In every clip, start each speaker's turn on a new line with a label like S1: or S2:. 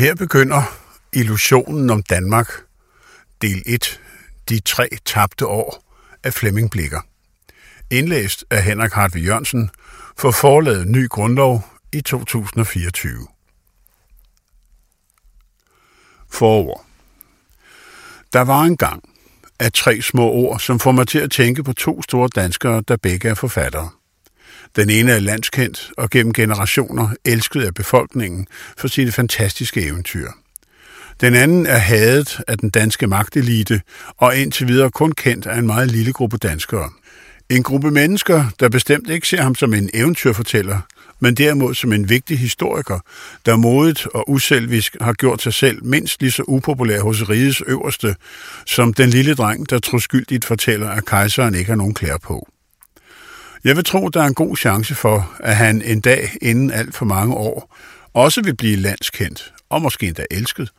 S1: Her begynder illusionen om Danmark, del 1, de tre tabte år af Flemming Blikker. Indlæst af Henrik Hartvig Jørgensen for forlaget Ny Grundlov i 2024. Forord. Der var en gang af tre små ord, som får mig til at tænke på to store danskere, der begge er forfattere. Den ene er landskendt og gennem generationer elsket af befolkningen for sine fantastiske eventyr. Den anden er hadet af den danske magtelite og indtil videre kun kendt af en meget lille gruppe danskere. En gruppe mennesker, der bestemt ikke ser ham som en eventyrfortæller, men derimod som en vigtig historiker, der modigt og uselvisk har gjort sig selv mindst lige så upopulær hos rigets øverste, som den lille dreng, der troskyldigt fortæller, at kejseren ikke har nogen klær på. Jeg vil tro, der er en god chance for, at han en dag inden alt for mange år også vil blive landskendt, og måske endda elsket,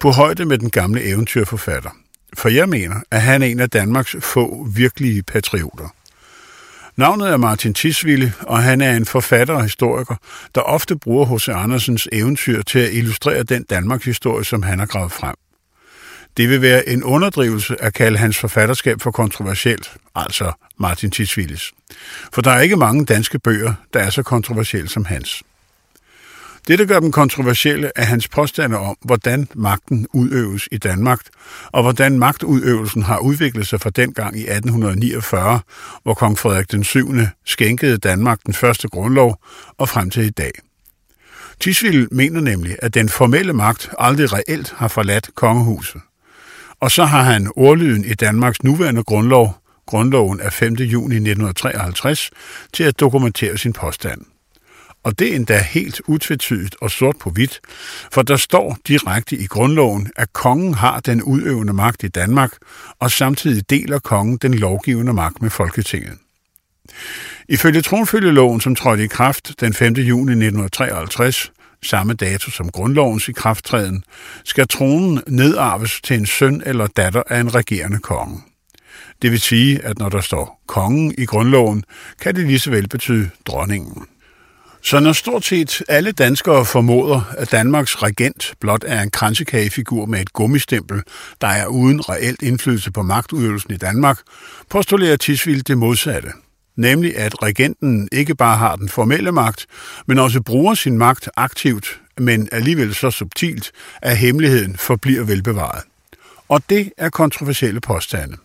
S1: på højde med den gamle eventyrforfatter. For jeg mener, at han er en af Danmarks få virkelige patrioter. Navnet er Martin Tisville, og han er en forfatter og historiker, der ofte bruger H.C. Andersens eventyr til at illustrere den Danmarks historie, som han har gravet frem. Det vil være en underdrivelse at kalde hans forfatterskab for kontroversielt, altså Martin Tisvilles. For der er ikke mange danske bøger, der er så kontroversielle som hans. Det, der gør dem kontroversielle, er hans påstande om, hvordan magten udøves i Danmark, og hvordan magtudøvelsen har udviklet sig fra dengang i 1849, hvor kong Frederik den 7. skænkede Danmark den første grundlov, og frem til i dag. Tisvild mener nemlig, at den formelle magt aldrig reelt har forladt kongehuset. Og så har han ordlyden i Danmarks nuværende grundlov, grundloven af 5. juni 1953, til at dokumentere sin påstand. Og det er endda helt utvetydigt og sort på hvidt, for der står direkte i grundloven, at kongen har den udøvende magt i Danmark, og samtidig deler kongen den lovgivende magt med Folketinget. Ifølge tronfølgeloven, som trådte i kraft den 5. juni 1953, samme dato som grundlovens i krafttræden, skal tronen nedarves til en søn eller datter af en regerende konge. Det vil sige, at når der står kongen i grundloven, kan det lige så vel betyde dronningen. Så når stort set alle danskere formoder, at Danmarks regent blot er en kransekagefigur med et gummistempel, der er uden reelt indflydelse på magtudøvelsen i Danmark, postulerer Tisvild det modsatte. Nemlig at regenten ikke bare har den formelle magt, men også bruger sin magt aktivt, men alligevel så subtilt, at hemmeligheden forbliver velbevaret. Og det er kontroversielle påstande.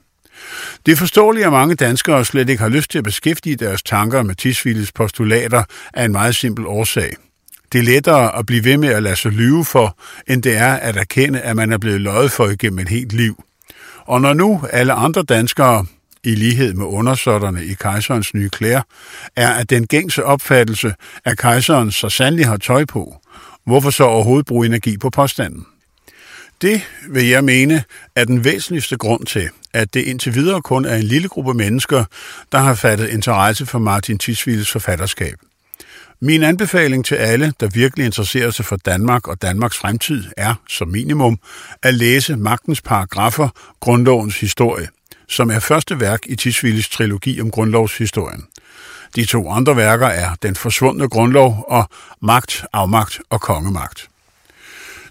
S1: Det er forståeligt, at mange danskere slet ikke har lyst til at beskæftige deres tanker med Tisvilles postulater af en meget simpel årsag. Det er lettere at blive ved med at lade sig lyve for, end det er at erkende, at man er blevet løjet for igennem et helt liv. Og når nu alle andre danskere, i lighed med undersåtterne i kejserens nye klæder, er at den gængse opfattelse, at kejseren så sandelig har tøj på, hvorfor så overhovedet bruge energi på påstanden? Det vil jeg mene er den væsentligste grund til, at det indtil videre kun er en lille gruppe mennesker, der har fattet interesse for Martin Tisvilles forfatterskab. Min anbefaling til alle, der virkelig interesserer sig for Danmark og Danmarks fremtid, er, som minimum, at læse Magtens Paragrafer, Grundlovens Historie, som er første værk i Tisvilles trilogi om grundlovshistorien. De to andre værker er Den forsvundne grundlov og Magt, Afmagt og Kongemagt.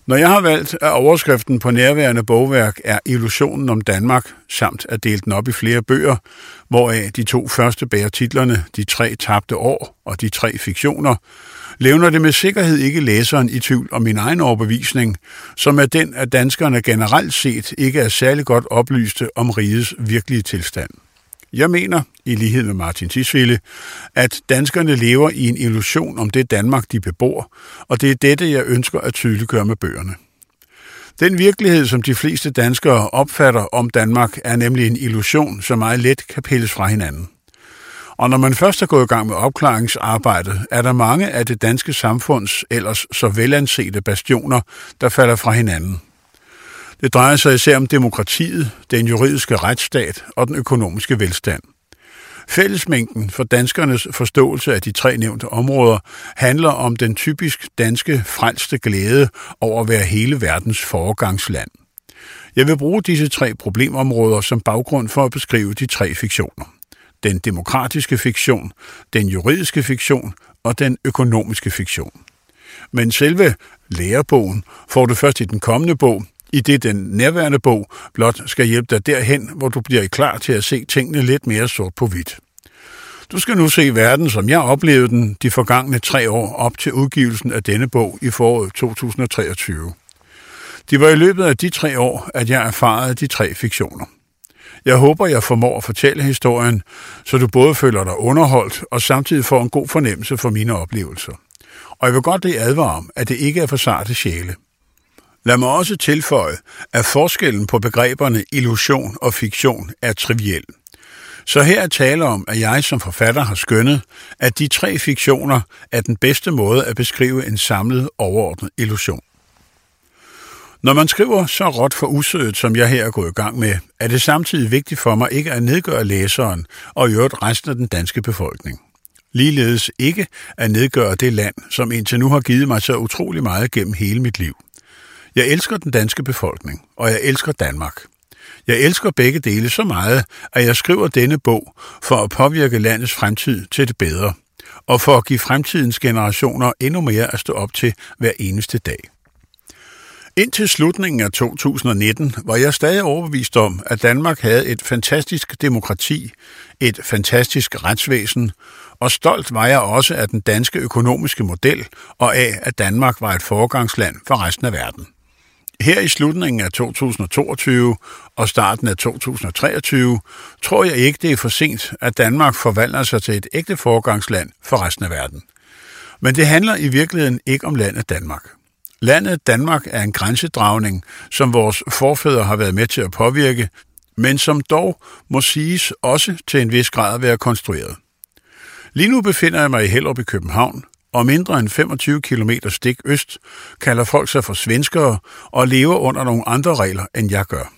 S1: Når jeg har valgt, at overskriften på nærværende bogværk er Illusionen om Danmark, samt at dele den op i flere bøger, hvoraf de to første bærer titlerne De tre tabte år og De tre fiktioner, levner det med sikkerhed ikke læseren i tvivl om min egen overbevisning, som er den, at danskerne generelt set ikke er særlig godt oplyste om rigets virkelige tilstand. Jeg mener, i lighed med Martin Tisvilde, at danskerne lever i en illusion om det Danmark, de bebor, og det er dette, jeg ønsker at tydeliggøre med bøgerne. Den virkelighed, som de fleste danskere opfatter om Danmark, er nemlig en illusion, som meget let kan pilles fra hinanden. Og når man først er gået i gang med opklaringsarbejdet, er der mange af det danske samfunds ellers så velansete bastioner, der falder fra hinanden. Det drejer sig især om demokratiet, den juridiske retsstat og den økonomiske velstand. Fællesmængden for danskernes forståelse af de tre nævnte områder handler om den typisk danske frelste glæde over at være hele verdens foregangsland. Jeg vil bruge disse tre problemområder som baggrund for at beskrive de tre fiktioner. Den demokratiske fiktion, den juridiske fiktion og den økonomiske fiktion. Men selve lærebogen får du først i den kommende bog, i det den nærværende bog blot skal hjælpe dig derhen, hvor du bliver klar til at se tingene lidt mere sort på hvidt. Du skal nu se verden, som jeg oplevede den de forgangne tre år op til udgivelsen af denne bog i foråret 2023. Det var i løbet af de tre år, at jeg erfarede de tre fiktioner. Jeg håber, jeg formår at fortælle historien, så du både føler dig underholdt og samtidig får en god fornemmelse for mine oplevelser. Og jeg vil godt lige advare om, at det ikke er for sarte sjæle. Lad mig også tilføje, at forskellen på begreberne illusion og fiktion er triviel. Så her er tale om, at jeg som forfatter har skønnet, at de tre fiktioner er den bedste måde at beskrive en samlet overordnet illusion. Når man skriver så råt for usødet, som jeg her er gået i gang med, er det samtidig vigtigt for mig ikke at nedgøre læseren og i øvrigt resten af den danske befolkning. Ligeledes ikke at nedgøre det land, som indtil nu har givet mig så utrolig meget gennem hele mit liv. Jeg elsker den danske befolkning, og jeg elsker Danmark. Jeg elsker begge dele så meget, at jeg skriver denne bog for at påvirke landets fremtid til det bedre, og for at give fremtidens generationer endnu mere at stå op til hver eneste dag. Indtil slutningen af 2019 var jeg stadig overbevist om, at Danmark havde et fantastisk demokrati, et fantastisk retsvæsen, og stolt var jeg også af den danske økonomiske model og af, at Danmark var et foregangsland for resten af verden. Her i slutningen af 2022 og starten af 2023 tror jeg ikke, det er for sent, at Danmark forvandler sig til et ægte foregangsland for resten af verden. Men det handler i virkeligheden ikke om landet Danmark. Landet Danmark er en grænsedragning, som vores forfædre har været med til at påvirke, men som dog må siges også til en vis grad at være konstrueret. Lige nu befinder jeg mig i Hellerup i København, og mindre end 25 km stik øst kalder folk sig for svenskere og lever under nogle andre regler, end jeg gør.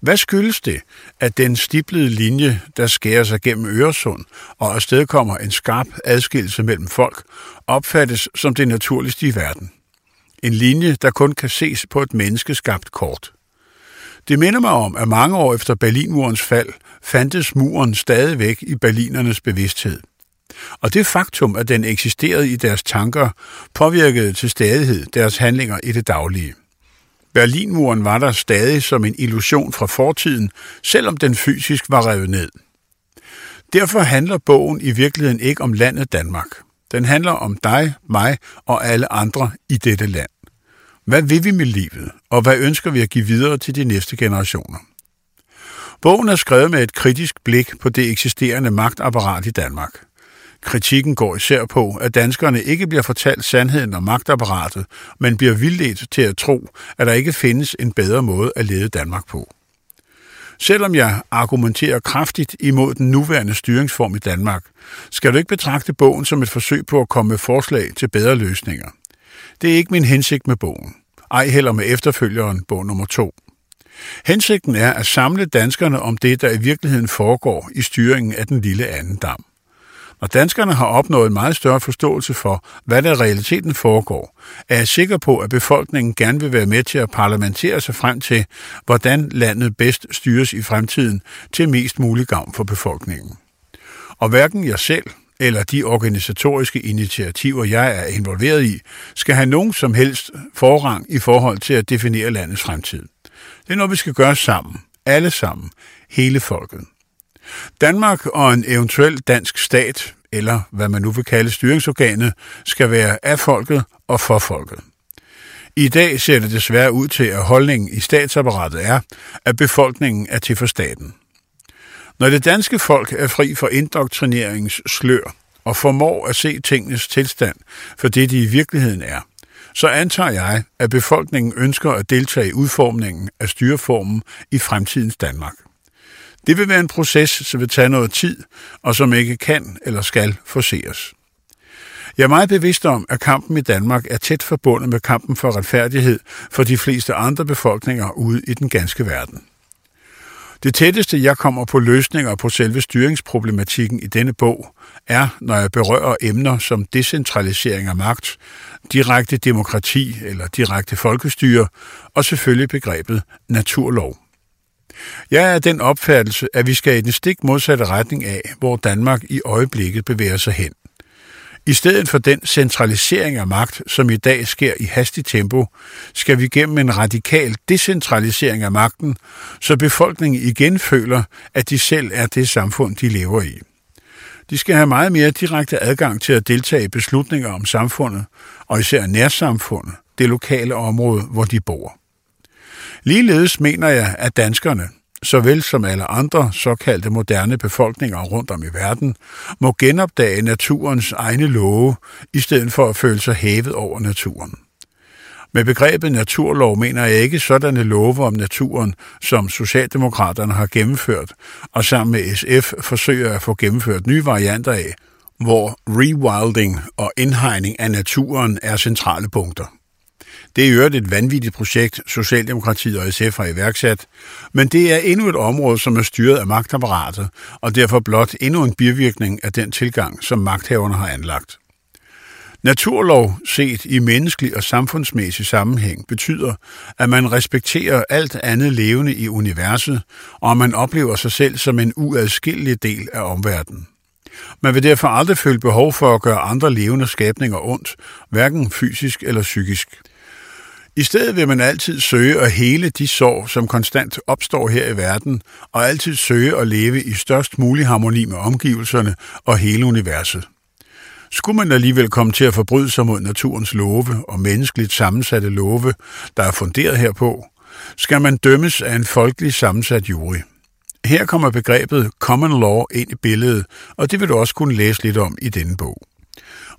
S1: Hvad skyldes det, at den stiplede linje, der skærer sig gennem Øresund og afstedkommer en skarp adskillelse mellem folk, opfattes som det naturligste i verden? En linje, der kun kan ses på et menneskeskabt kort. Det minder mig om, at mange år efter Berlinmurens fald fandtes muren stadigvæk i berlinernes bevidsthed. Og det faktum, at den eksisterede i deres tanker, påvirkede til stadighed deres handlinger i det daglige. Berlinmuren var der stadig som en illusion fra fortiden, selvom den fysisk var revet ned. Derfor handler bogen i virkeligheden ikke om landet Danmark. Den handler om dig, mig og alle andre i dette land. Hvad vil vi med livet, og hvad ønsker vi at give videre til de næste generationer? Bogen er skrevet med et kritisk blik på det eksisterende magtapparat i Danmark. Kritikken går især på, at danskerne ikke bliver fortalt sandheden om magtapparatet, men bliver vildledt til at tro, at der ikke findes en bedre måde at lede Danmark på. Selvom jeg argumenterer kraftigt imod den nuværende styringsform i Danmark, skal du ikke betragte bogen som et forsøg på at komme med forslag til bedre løsninger. Det er ikke min hensigt med bogen. Ej heller med efterfølgeren, bog nummer to. Hensigten er at samle danskerne om det, der i virkeligheden foregår i styringen af den lille anden dam. Når danskerne har opnået en meget større forståelse for, hvad der i realiteten foregår, er jeg sikker på, at befolkningen gerne vil være med til at parlamentere sig frem til, hvordan landet bedst styres i fremtiden til mest mulig gavn for befolkningen. Og hverken jeg selv eller de organisatoriske initiativer, jeg er involveret i, skal have nogen som helst forrang i forhold til at definere landets fremtid. Det er noget, vi skal gøre sammen. Alle sammen. Hele folket. Danmark og en eventuel dansk stat, eller hvad man nu vil kalde styringsorganet, skal være af folket og for folket. I dag ser det desværre ud til, at holdningen i statsapparatet er, at befolkningen er til for staten. Når det danske folk er fri for indoktrineringens slør og formår at se tingenes tilstand for det, de i virkeligheden er, så antager jeg, at befolkningen ønsker at deltage i udformningen af styreformen i fremtidens Danmark. Det vil være en proces, som vil tage noget tid, og som ikke kan eller skal forseres. Jeg er meget bevidst om, at kampen i Danmark er tæt forbundet med kampen for retfærdighed for de fleste andre befolkninger ude i den ganske verden. Det tætteste, jeg kommer på løsninger på selve styringsproblematikken i denne bog, er, når jeg berører emner som decentralisering af magt, direkte demokrati eller direkte folkestyre, og selvfølgelig begrebet naturlov. Jeg er af den opfattelse, at vi skal i den stik modsatte retning af, hvor Danmark i øjeblikket bevæger sig hen. I stedet for den centralisering af magt, som i dag sker i hastigt tempo, skal vi gennem en radikal decentralisering af magten, så befolkningen igen føler, at de selv er det samfund, de lever i. De skal have meget mere direkte adgang til at deltage i beslutninger om samfundet, og især nærsamfundet, det lokale område, hvor de bor. Ligeledes mener jeg, at danskerne, såvel som alle andre såkaldte moderne befolkninger rundt om i verden, må genopdage naturens egne love, i stedet for at føle sig hævet over naturen. Med begrebet naturlov mener jeg ikke sådanne love om naturen, som Socialdemokraterne har gennemført, og sammen med SF forsøger at få gennemført nye varianter af, hvor rewilding og indhegning af naturen er centrale punkter. Det er i øvrigt et vanvittigt projekt, Socialdemokratiet og SF har iværksat, men det er endnu et område, som er styret af magtapparatet, og derfor blot endnu en bivirkning af den tilgang, som magthaverne har anlagt. Naturlov set i menneskelig og samfundsmæssig sammenhæng betyder, at man respekterer alt andet levende i universet, og man oplever sig selv som en uadskillelig del af omverdenen. Man vil derfor aldrig føle behov for at gøre andre levende skabninger ondt, hverken fysisk eller psykisk. I stedet vil man altid søge at hele de sår, som konstant opstår her i verden, og altid søge at leve i størst mulig harmoni med omgivelserne og hele universet. Skulle man alligevel komme til at forbryde sig mod naturens love og menneskeligt sammensatte love, der er funderet herpå, skal man dømmes af en folkelig sammensat jury. Her kommer begrebet common law ind i billedet, og det vil du også kunne læse lidt om i denne bog.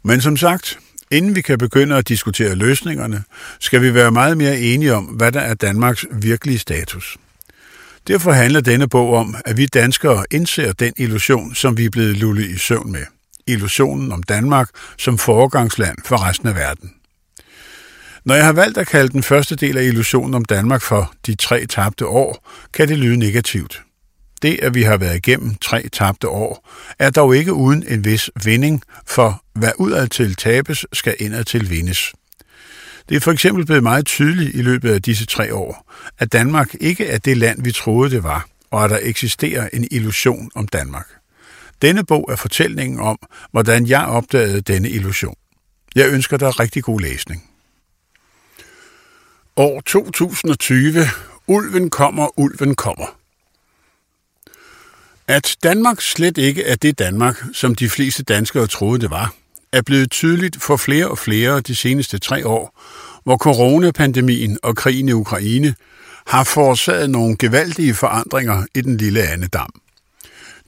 S1: Men som sagt, inden vi kan begynde at diskutere løsningerne, skal vi være meget mere enige om, hvad der er Danmarks virkelige status. Derfor handler denne bog om, at vi danskere indser den illusion, som vi er blevet lullet i søvn med illusionen om Danmark som foregangsland for resten af verden. Når jeg har valgt at kalde den første del af illusionen om Danmark for de tre tabte år, kan det lyde negativt. Det, at vi har været igennem tre tabte år, er dog ikke uden en vis vinding, for hvad udadtil tabes, skal indadtil vindes. Det er for eksempel blevet meget tydeligt i løbet af disse tre år, at Danmark ikke er det land, vi troede det var, og at der eksisterer en illusion om Danmark. Denne bog er fortællingen om, hvordan jeg opdagede denne illusion. Jeg ønsker dig rigtig god læsning. År 2020. Ulven kommer, ulven kommer. At Danmark slet ikke er det Danmark, som de fleste danskere troede det var, er blevet tydeligt for flere og flere de seneste tre år, hvor coronapandemien og krigen i Ukraine har forårsaget nogle gevaldige forandringer i den lille andedam.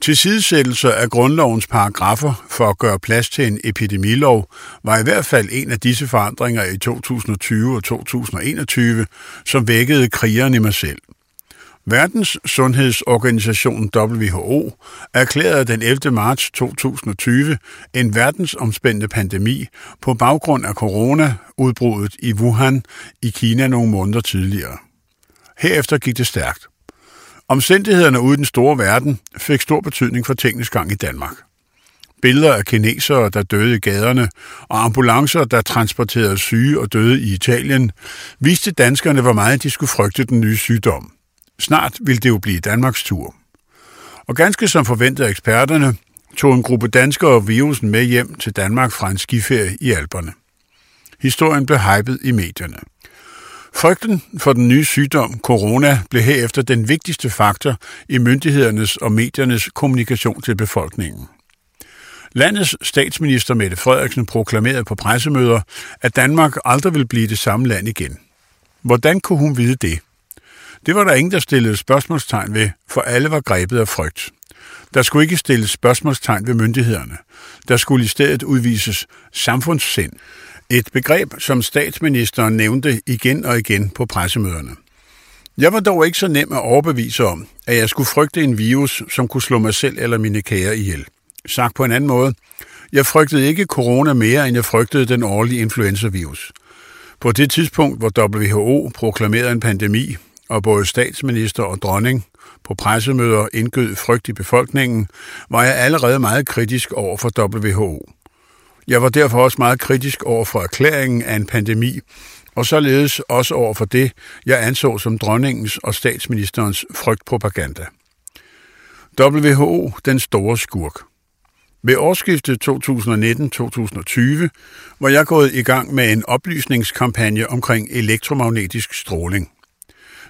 S1: Tilsidesættelser af grundlovens paragrafer for at gøre plads til en epidemilov var i hvert fald en af disse forandringer i 2020 og 2021, som vækkede krigerne i mig selv. Verdens Sundhedsorganisation WHO erklærede den 11. marts 2020 en verdensomspændende pandemi på baggrund af corona-udbruddet i Wuhan i Kina nogle måneder tidligere. Herefter gik det stærkt. Omstændighederne ude i den store verden fik stor betydning for tingens gang i Danmark. Billeder af kinesere, der døde i gaderne, og ambulancer, der transporterede syge og døde i Italien, viste danskerne, hvor meget de skulle frygte den nye sygdom. Snart ville det jo blive Danmarks tur. Og ganske som forventede eksperterne, tog en gruppe danskere virusen med hjem til Danmark fra en skiferie i Alperne. Historien blev hypet i medierne. Frygten for den nye sygdom, corona, blev herefter den vigtigste faktor i myndighedernes og mediernes kommunikation til befolkningen. Landets statsminister Mette Frederiksen proklamerede på pressemøder, at Danmark aldrig vil blive det samme land igen. Hvordan kunne hun vide det? Det var der ingen, der stillede spørgsmålstegn ved, for alle var grebet af frygt. Der skulle ikke stilles spørgsmålstegn ved myndighederne. Der skulle i stedet udvises samfundssind, et begreb, som statsministeren nævnte igen og igen på pressemøderne. Jeg var dog ikke så nem at overbevise om, at jeg skulle frygte en virus, som kunne slå mig selv eller mine kære ihjel. Sagt på en anden måde, jeg frygtede ikke corona mere, end jeg frygtede den årlige influenzavirus. På det tidspunkt, hvor WHO proklamerede en pandemi, og både statsminister og dronning på pressemøder indgød frygt i befolkningen, var jeg allerede meget kritisk over for WHO. Jeg var derfor også meget kritisk over for erklæringen af en pandemi, og således også over for det, jeg anså som dronningens og statsministerens frygtpropaganda. WHO, den store skurk. Ved årsskiftet 2019-2020 var jeg gået i gang med en oplysningskampagne omkring elektromagnetisk stråling.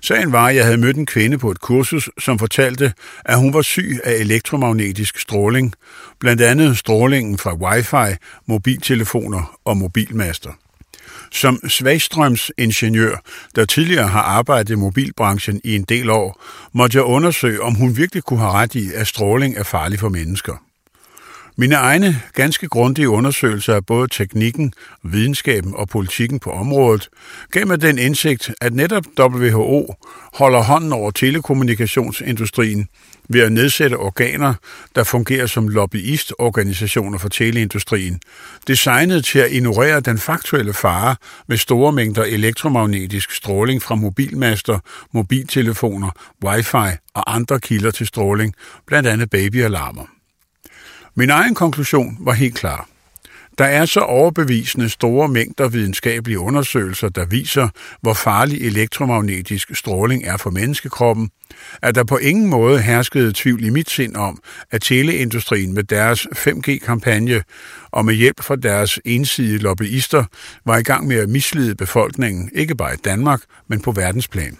S1: Sagen var, at jeg havde mødt en kvinde på et kursus, som fortalte, at hun var syg af elektromagnetisk stråling, blandt andet strålingen fra wifi, mobiltelefoner og mobilmaster. Som svagstrømsingeniør, der tidligere har arbejdet i mobilbranchen i en del år, måtte jeg undersøge, om hun virkelig kunne have ret i, at stråling er farlig for mennesker. Mine egne ganske grundige undersøgelser af både teknikken, videnskaben og politikken på området gav mig den indsigt, at netop WHO holder hånden over telekommunikationsindustrien ved at nedsætte organer, der fungerer som lobbyistorganisationer for teleindustrien, designet til at ignorere den faktuelle fare med store mængder elektromagnetisk stråling fra mobilmaster, mobiltelefoner, wifi og andre kilder til stråling, blandt andet babyalarmer. Min egen konklusion var helt klar. Der er så overbevisende store mængder videnskabelige undersøgelser, der viser, hvor farlig elektromagnetisk stråling er for menneskekroppen, at der på ingen måde herskede tvivl i mit sind om, at teleindustrien med deres 5G-kampagne og med hjælp fra deres ensidige lobbyister var i gang med at mislede befolkningen, ikke bare i Danmark, men på verdensplan.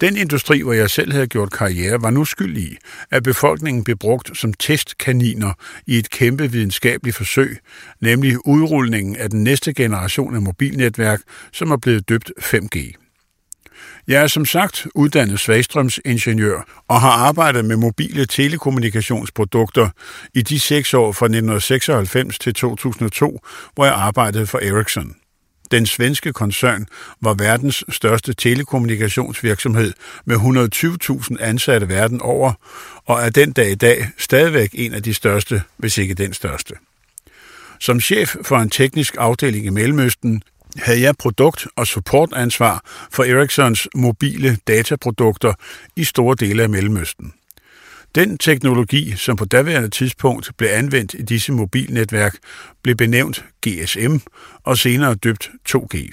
S1: Den industri, hvor jeg selv havde gjort karriere, var nu skyld i, at befolkningen blev brugt som testkaniner i et kæmpe videnskabeligt forsøg, nemlig udrulningen af den næste generation af mobilnetværk, som er blevet døbt 5G. Jeg er som sagt uddannet svagstrømsingeniør og har arbejdet med mobile telekommunikationsprodukter i de seks år fra 1996 til 2002, hvor jeg arbejdede for Ericsson. Den svenske koncern var verdens største telekommunikationsvirksomhed med 120.000 ansatte verden over, og er den dag i dag stadigvæk en af de største, hvis ikke den største. Som chef for en teknisk afdeling i Mellemøsten havde jeg produkt- og supportansvar for Ericssons mobile dataprodukter i store dele af Mellemøsten. Den teknologi, som på daværende tidspunkt blev anvendt i disse mobilnetværk, blev benævnt GSM og senere døbt 2G.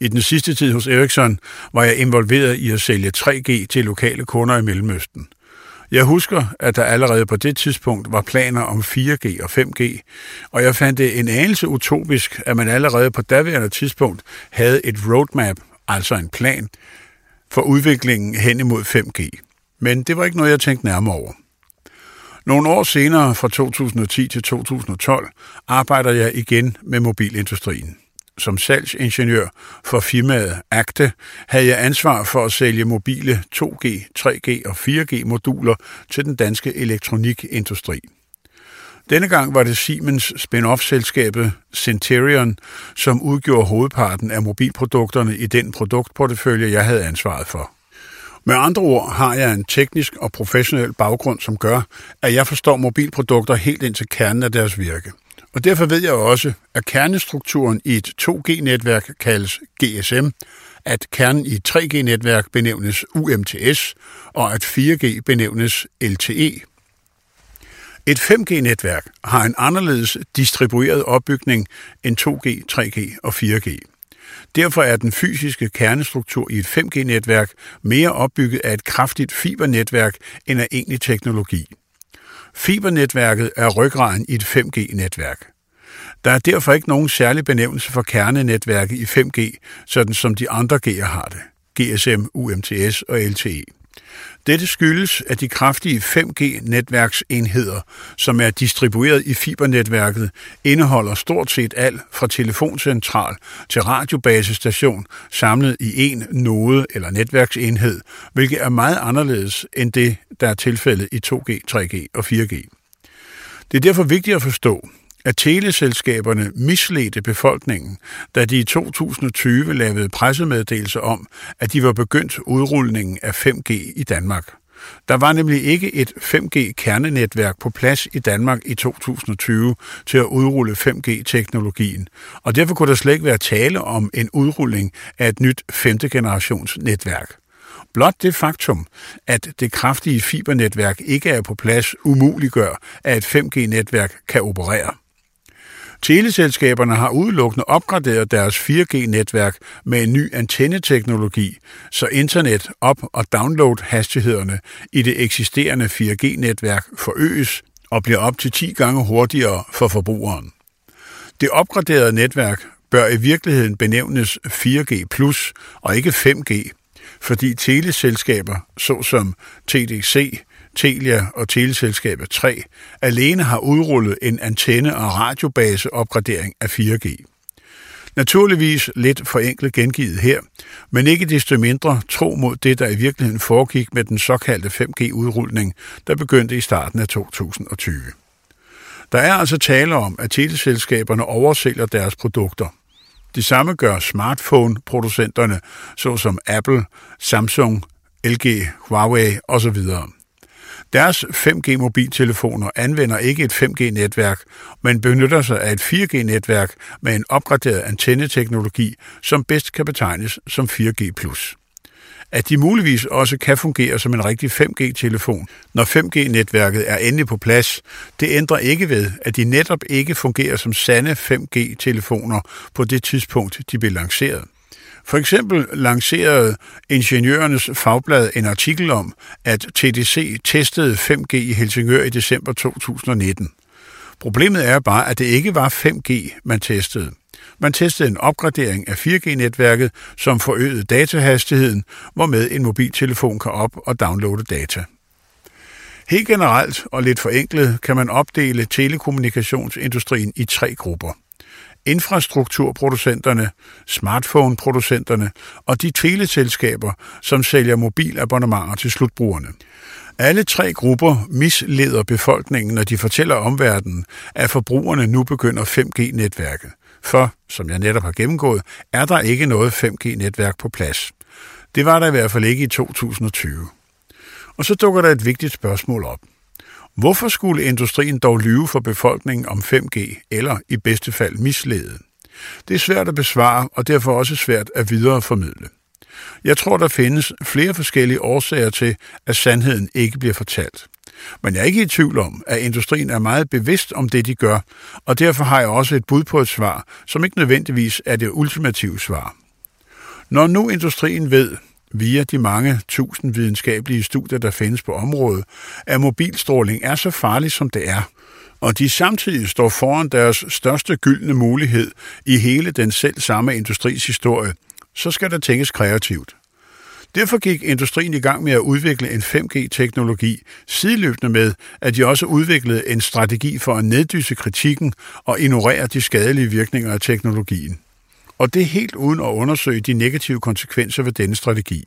S1: I den sidste tid hos Ericsson var jeg involveret i at sælge 3G til lokale kunder i Mellemøsten. Jeg husker, at der allerede på det tidspunkt var planer om 4G og 5G, og jeg fandt det en anelse utopisk, at man allerede på daværende tidspunkt havde et roadmap, altså en plan, for udviklingen hen imod 5G. Men det var ikke noget, jeg tænkte nærmere over. Nogle år senere, fra 2010 til 2012, arbejder jeg igen med mobilindustrien. Som salgsingeniør for firmaet Akte havde jeg ansvar for at sælge mobile 2G, 3G og 4G-moduler til den danske elektronikindustri. Denne gang var det Siemens spin-off-selskabet Centurion, som udgjorde hovedparten af mobilprodukterne i den produktportefølje, jeg havde ansvaret for. Med andre ord har jeg en teknisk og professionel baggrund, som gør, at jeg forstår mobilprodukter helt ind til kernen af deres virke. Og derfor ved jeg også, at kernestrukturen i et 2G-netværk kaldes GSM, at kernen i et 3G-netværk benævnes UMTS, og at 4G benævnes LTE. Et 5G-netværk har en anderledes distribueret opbygning end 2G, 3G og 4G. Derfor er den fysiske kernestruktur i et 5G-netværk mere opbygget af et kraftigt fibernetværk end af egentlig teknologi. Fibernetværket er ryggraden i et 5G-netværk. Der er derfor ikke nogen særlig benævnelse for kernenetværket i 5G, sådan som de andre G'er har det. GSM, UMTS og LTE. Dette skyldes, at de kraftige 5G-netværksenheder, som er distribueret i fibernetværket, indeholder stort set alt fra telefoncentral til radiobasestation samlet i en node eller netværksenhed, hvilket er meget anderledes end det, der er tilfældet i 2G, 3G og 4G. Det er derfor vigtigt at forstå, at teleselskaberne misledte befolkningen, da de i 2020 lavede pressemeddelelse om, at de var begyndt udrulningen af 5G i Danmark. Der var nemlig ikke et 5G-kernenetværk på plads i Danmark i 2020 til at udrulle 5G-teknologien, og derfor kunne der slet ikke være tale om en udrulling af et nyt 5. generations netværk. Blot det faktum, at det kraftige fibernetværk ikke er på plads, umuliggør, at et 5G-netværk kan operere. Teleselskaberne har udelukkende opgraderet deres 4G-netværk med en ny antenneteknologi, så internet op- og download-hastighederne i det eksisterende 4G-netværk forøges, og bliver op til 10 gange hurtigere for forbrugeren. Det opgraderede netværk bør i virkeligheden benævnes 4G plus og ikke 5G, fordi teleselskaber såsom TDC, Telia og teleselskabet 3 alene har udrullet en antenne- og radiobase opgradering af 4G. Naturligvis lidt forenklet gengivet her, men ikke desto mindre tro mod det, der i virkeligheden foregik med den såkaldte 5G-udrulning, der begyndte i starten af 2020. Der er altså tale om, at teleselskaberne oversælger deres produkter. Det samme gør smartphone-producenterne, såsom Apple, Samsung, LG, Huawei osv. Deres 5G-mobiltelefoner anvender ikke et 5G-netværk, men benytter sig af et 4G-netværk med en opgraderet antenneteknologi, som bedst kan betegnes som 4G+. At de muligvis også kan fungere som en rigtig 5G-telefon, når 5G-netværket er endelig på plads, det ændrer ikke ved, at de netop ikke fungerer som sande 5G-telefoner på det tidspunkt, de blev lanceret. For eksempel lancerede Ingeniørernes Fagblad en artikel om, at TDC testede 5G i Helsingør i december 2019. Problemet er bare, at det ikke var 5G, man testede. Man testede en opgradering af 4G-netværket, som forøgede datahastigheden, hvormed en mobiltelefon kan op- og downloade data. Helt generelt og lidt forenklet kan man opdele telekommunikationsindustrien i tre grupper infrastrukturproducenterne, smartphoneproducenterne og de teleselskaber, som sælger mobilabonnementer til slutbrugerne. Alle tre grupper misleder befolkningen, når de fortæller omverdenen, at forbrugerne nu begynder 5G-netværket. For, som jeg netop har gennemgået, er der ikke noget 5G-netværk på plads. Det var der i hvert fald ikke i 2020. Og så dukker der et vigtigt spørgsmål op. Hvorfor skulle industrien dog lyve for befolkningen om 5G, eller i bedste fald mislede? Det er svært at besvare, og derfor også svært at videreformidle. Jeg tror, der findes flere forskellige årsager til, at sandheden ikke bliver fortalt. Men jeg er ikke i tvivl om, at industrien er meget bevidst om det, de gør, og derfor har jeg også et bud på et svar, som ikke nødvendigvis er det ultimative svar. Når nu industrien ved, via de mange tusind videnskabelige studier, der findes på området, at mobilstråling er så farlig, som det er, og de samtidig står foran deres største gyldne mulighed i hele den selv samme industris historie, så skal der tænkes kreativt. Derfor gik industrien i gang med at udvikle en 5G-teknologi, sideløbende med, at de også udviklede en strategi for at neddyse kritikken og ignorere de skadelige virkninger af teknologien og det er helt uden at undersøge de negative konsekvenser ved denne strategi.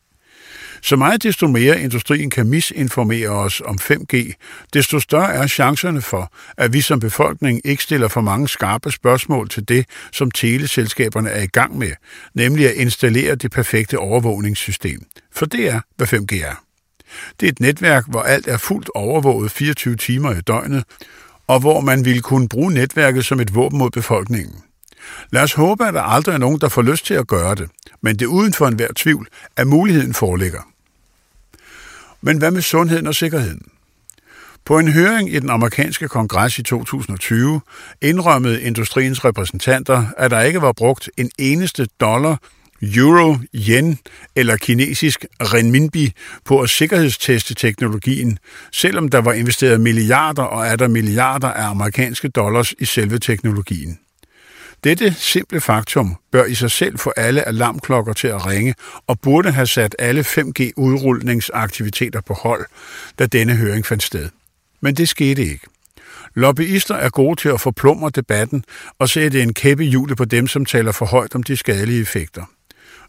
S1: Så meget desto mere industrien kan misinformere os om 5G, desto større er chancerne for, at vi som befolkning ikke stiller for mange skarpe spørgsmål til det, som teleselskaberne er i gang med, nemlig at installere det perfekte overvågningssystem. For det er, hvad 5G er. Det er et netværk, hvor alt er fuldt overvåget 24 timer i døgnet, og hvor man ville kunne bruge netværket som et våben mod befolkningen. Lad os håbe, at der aldrig er nogen, der får lyst til at gøre det, men det er uden for enhver tvivl, at muligheden foreligger. Men hvad med sundheden og sikkerheden? På en høring i den amerikanske kongres i 2020 indrømmede industriens repræsentanter, at der ikke var brugt en eneste dollar, euro, yen eller kinesisk renminbi på at sikkerhedsteste teknologien, selvom der var investeret milliarder og er der milliarder af amerikanske dollars i selve teknologien. Dette simple faktum bør i sig selv få alle alarmklokker til at ringe og burde have sat alle 5G-udrulningsaktiviteter på hold, da denne høring fandt sted. Men det skete ikke. Lobbyister er gode til at forplumre debatten og sætte en kæppe hjul på dem, som taler for højt om de skadelige effekter.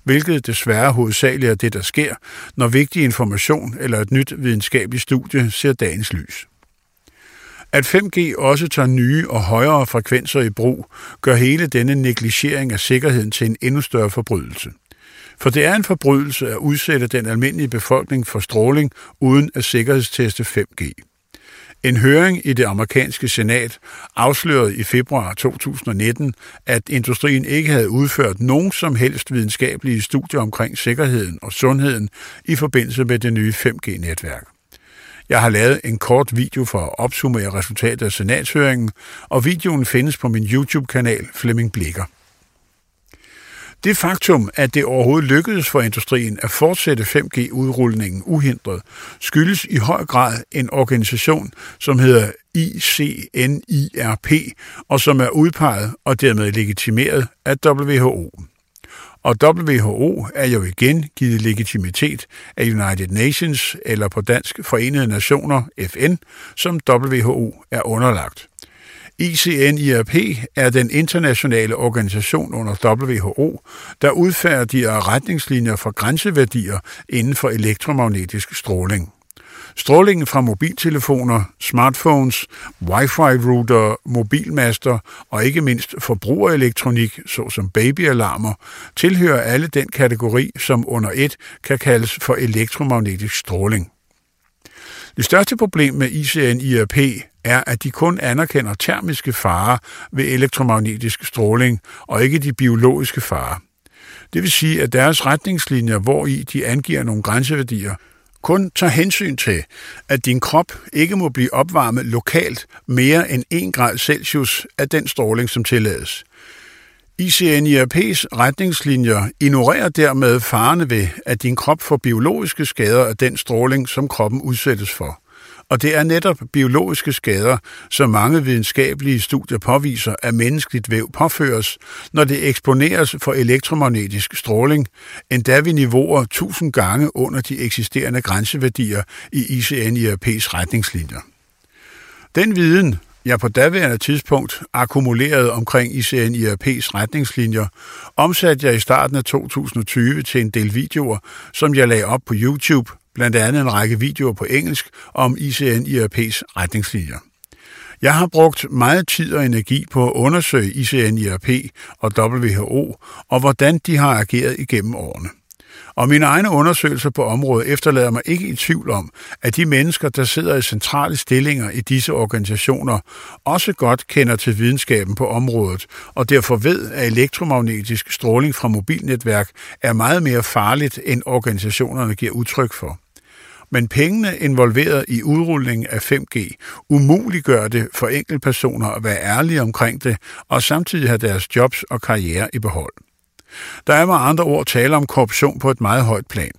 S1: Hvilket desværre hovedsageligt er det, der sker, når vigtig information eller et nyt videnskabeligt studie ser dagens lys. At 5G også tager nye og højere frekvenser i brug, gør hele denne negligering af sikkerheden til en endnu større forbrydelse. For det er en forbrydelse at udsætte den almindelige befolkning for stråling uden at sikkerhedsteste 5G. En høring i det amerikanske senat afslørede i februar 2019, at industrien ikke havde udført nogen som helst videnskabelige studier omkring sikkerheden og sundheden i forbindelse med det nye 5G-netværk. Jeg har lavet en kort video for at opsummere resultatet af senatshøringen, og videoen findes på min YouTube-kanal Flemming Blikker. Det faktum, at det overhovedet lykkedes for industrien at fortsætte 5G-udrulningen uhindret, skyldes i høj grad en organisation, som hedder ICNIRP, og som er udpeget og dermed legitimeret af WHO. Og WHO er jo igen givet legitimitet af United Nations, eller på dansk Forenede Nationer, FN, som WHO er underlagt. ICNIRP er den internationale organisation under WHO, der udfærdiger retningslinjer for grænseværdier inden for elektromagnetisk stråling. Strålingen fra mobiltelefoner, smartphones, wifi-router, mobilmaster og ikke mindst forbrugerelektronik, såsom babyalarmer, tilhører alle den kategori, som under et kan kaldes for elektromagnetisk stråling. Det største problem med ICN-IRP er, at de kun anerkender termiske farer ved elektromagnetisk stråling og ikke de biologiske farer. Det vil sige, at deres retningslinjer, hvor i de angiver nogle grænseværdier, kun tager hensyn til, at din krop ikke må blive opvarmet lokalt mere end 1 grad Celsius af den stråling, som tillades. ICNIRP's retningslinjer ignorerer dermed farene ved, at din krop får biologiske skader af den stråling, som kroppen udsættes for. Og det er netop biologiske skader, som mange videnskabelige studier påviser, at menneskeligt væv påføres, når det eksponeres for elektromagnetisk stråling, endda ved niveauer 1000 gange under de eksisterende grænseværdier i ICNIRP's retningslinjer. Den viden, jeg på daværende tidspunkt akkumulerede omkring ICNIRP's retningslinjer, omsatte jeg i starten af 2020 til en del videoer, som jeg lagde op på YouTube blandt andet en række videoer på engelsk om ICN-IRP's retningslinjer. Jeg har brugt meget tid og energi på at undersøge ICN-IRP og WHO, og hvordan de har ageret igennem årene. Og mine egne undersøgelser på området efterlader mig ikke i tvivl om, at de mennesker, der sidder i centrale stillinger i disse organisationer, også godt kender til videnskaben på området, og derfor ved, at elektromagnetisk stråling fra mobilnetværk er meget mere farligt, end organisationerne giver udtryk for men pengene involveret i udrulningen af 5G umuliggør det for enkeltpersoner at være ærlige omkring det og samtidig have deres jobs og karriere i behold. Der er med andre ord tale om korruption på et meget højt plan.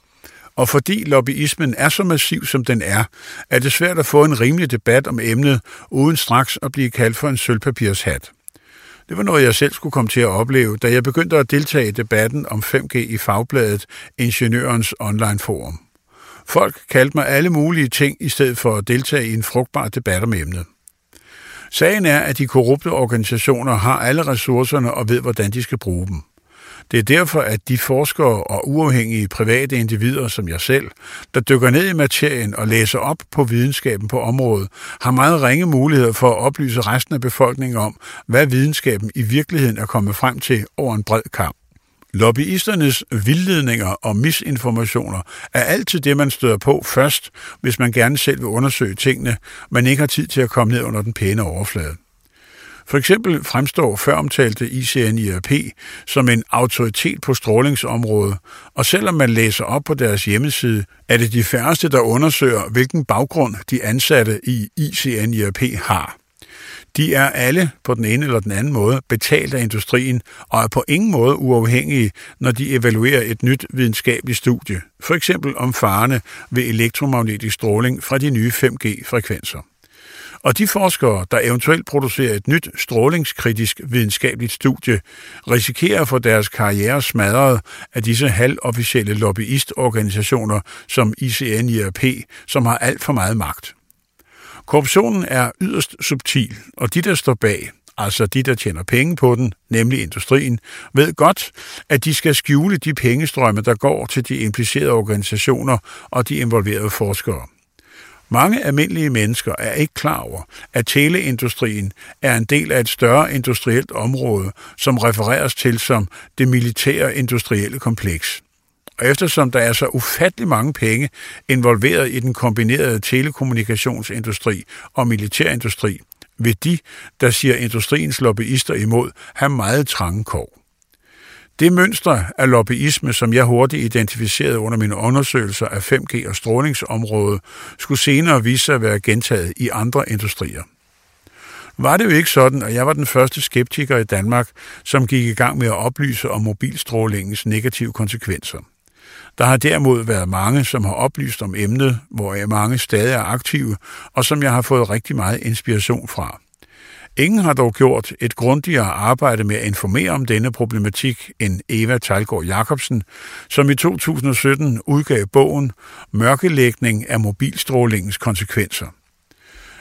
S1: Og fordi lobbyismen er så massiv, som den er, er det svært at få en rimelig debat om emnet, uden straks at blive kaldt for en sølvpapirshat. Det var noget, jeg selv skulle komme til at opleve, da jeg begyndte at deltage i debatten om 5G i fagbladet Ingeniørens online forum. Folk kaldte mig alle mulige ting i stedet for at deltage i en frugtbar debat om emnet. Sagen er, at de korrupte organisationer har alle ressourcerne og ved, hvordan de skal bruge dem. Det er derfor, at de forskere og uafhængige private individer som jeg selv, der dykker ned i materien og læser op på videnskaben på området, har meget ringe muligheder for at oplyse resten af befolkningen om, hvad videnskaben i virkeligheden er kommet frem til over en bred kamp. Lobbyisternes vildledninger og misinformationer er altid det, man støder på først, hvis man gerne selv vil undersøge tingene, men ikke har tid til at komme ned under den pæne overflade. For eksempel fremstår føromtalte ICNIRP som en autoritet på strålingsområdet, og selvom man læser op på deres hjemmeside, er det de færreste, der undersøger, hvilken baggrund de ansatte i ICNIRP har. De er alle på den ene eller den anden måde betalt af industrien og er på ingen måde uafhængige, når de evaluerer et nyt videnskabeligt studie, for eksempel om farerne ved elektromagnetisk stråling fra de nye 5G-frekvenser. Og de forskere, der eventuelt producerer et nyt strålingskritisk videnskabeligt studie, risikerer at få deres karriere smadret af disse halvofficielle lobbyistorganisationer som ICNIRP, som har alt for meget magt. Korruptionen er yderst subtil, og de, der står bag, altså de, der tjener penge på den, nemlig industrien, ved godt, at de skal skjule de pengestrømme, der går til de implicerede organisationer og de involverede forskere. Mange almindelige mennesker er ikke klar over, at teleindustrien er en del af et større industrielt område, som refereres til som det militære industrielle kompleks. Og eftersom der er så ufattelig mange penge involveret i den kombinerede telekommunikationsindustri og militærindustri, vil de, der siger industriens lobbyister imod, have meget trange kår. Det mønster af lobbyisme, som jeg hurtigt identificerede under mine undersøgelser af 5G og strålingsområdet, skulle senere vise sig at være gentaget i andre industrier. var det jo ikke sådan, at jeg var den første skeptiker i Danmark, som gik i gang med at oplyse om mobilstrålingens negative konsekvenser. Der har derimod været mange, som har oplyst om emnet, hvor mange stadig er aktive, og som jeg har fået rigtig meget inspiration fra. Ingen har dog gjort et grundigere arbejde med at informere om denne problematik end Eva Talgaard Jacobsen, som i 2017 udgav bogen Mørkelægning af mobilstrålingens konsekvenser.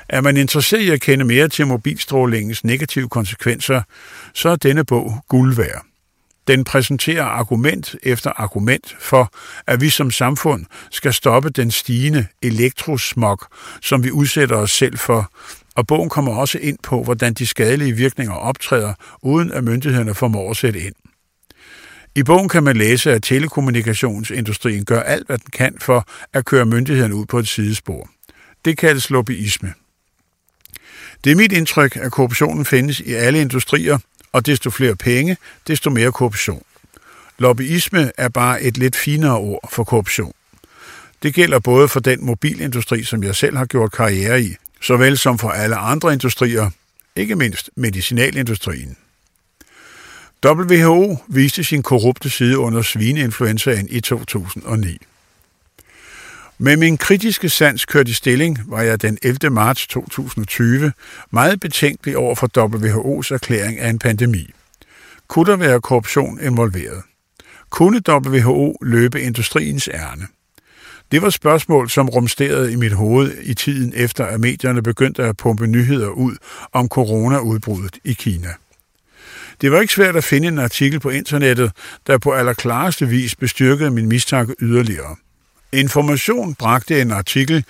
S1: Er man interesseret i at kende mere til mobilstrålingens negative konsekvenser, så er denne bog guld værd. Den præsenterer argument efter argument for, at vi som samfund skal stoppe den stigende elektrosmog, som vi udsætter os selv for, og bogen kommer også ind på, hvordan de skadelige virkninger optræder, uden at myndighederne formår at sætte ind. I bogen kan man læse, at telekommunikationsindustrien gør alt, hvad den kan for at køre myndighederne ud på et sidespor. Det kaldes lobbyisme. Det er mit indtryk, at korruptionen findes i alle industrier, og desto flere penge, desto mere korruption. Lobbyisme er bare et lidt finere ord for korruption. Det gælder både for den mobilindustri, som jeg selv har gjort karriere i, såvel som for alle andre industrier, ikke mindst medicinalindustrien. WHO viste sin korrupte side under svineinfluenzaen i 2009. Med min kritiske sans kørt i stilling var jeg den 11. marts 2020 meget betænkelig over for WHO's erklæring af en pandemi. Kunne der være korruption involveret? Kunne WHO løbe industriens ærne? Det var spørgsmål, som rumsterede i mit hoved i tiden efter, at medierne begyndte at pumpe nyheder ud om coronaudbruddet i Kina. Det var ikke svært at finde en artikel på internettet, der på allerklareste vis bestyrkede min mistanke yderligere. Information bragte en artikel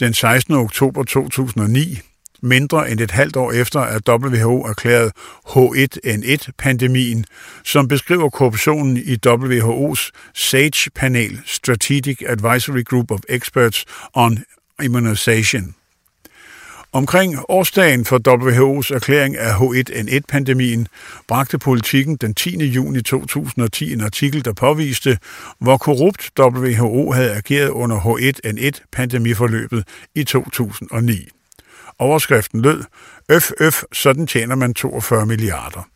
S1: den 16. oktober 2009, mindre end et halvt år efter, at WHO erklærede H1N1-pandemien, som beskriver korruptionen i WHO's SAGE-panel, Strategic Advisory Group of Experts on Immunization. Omkring årsdagen for WHO's erklæring af H1N1-pandemien bragte politikken den 10. juni 2010 en artikel, der påviste, hvor korrupt WHO havde ageret under H1N1-pandemiforløbet i 2009. Overskriften lød, øf, øf, sådan tjener man 42 milliarder.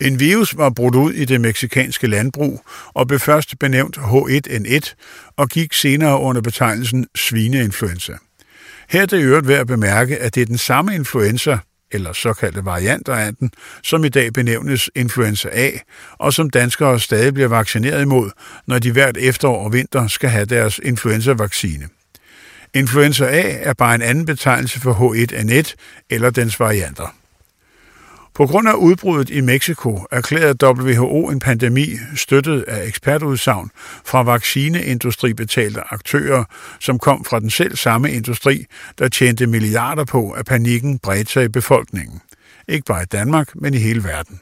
S1: En virus var brudt ud i det meksikanske landbrug og blev først benævnt H1N1 og gik senere under betegnelsen svineinfluenza. Her er det øvrigt værd at bemærke, at det er den samme influenza, eller såkaldte varianter af den, som i dag benævnes influenza A, og som danskere stadig bliver vaccineret imod, når de hvert efterår og vinter skal have deres influenza-vaccine. Influenza A er bare en anden betegnelse for H1N1 eller dens varianter. På grund af udbruddet i Mexico erklærede WHO en pandemi støttet af ekspertudsagn fra vaccineindustribetalte aktører, som kom fra den selv samme industri, der tjente milliarder på, at panikken bredte sig i befolkningen. Ikke bare i Danmark, men i hele verden.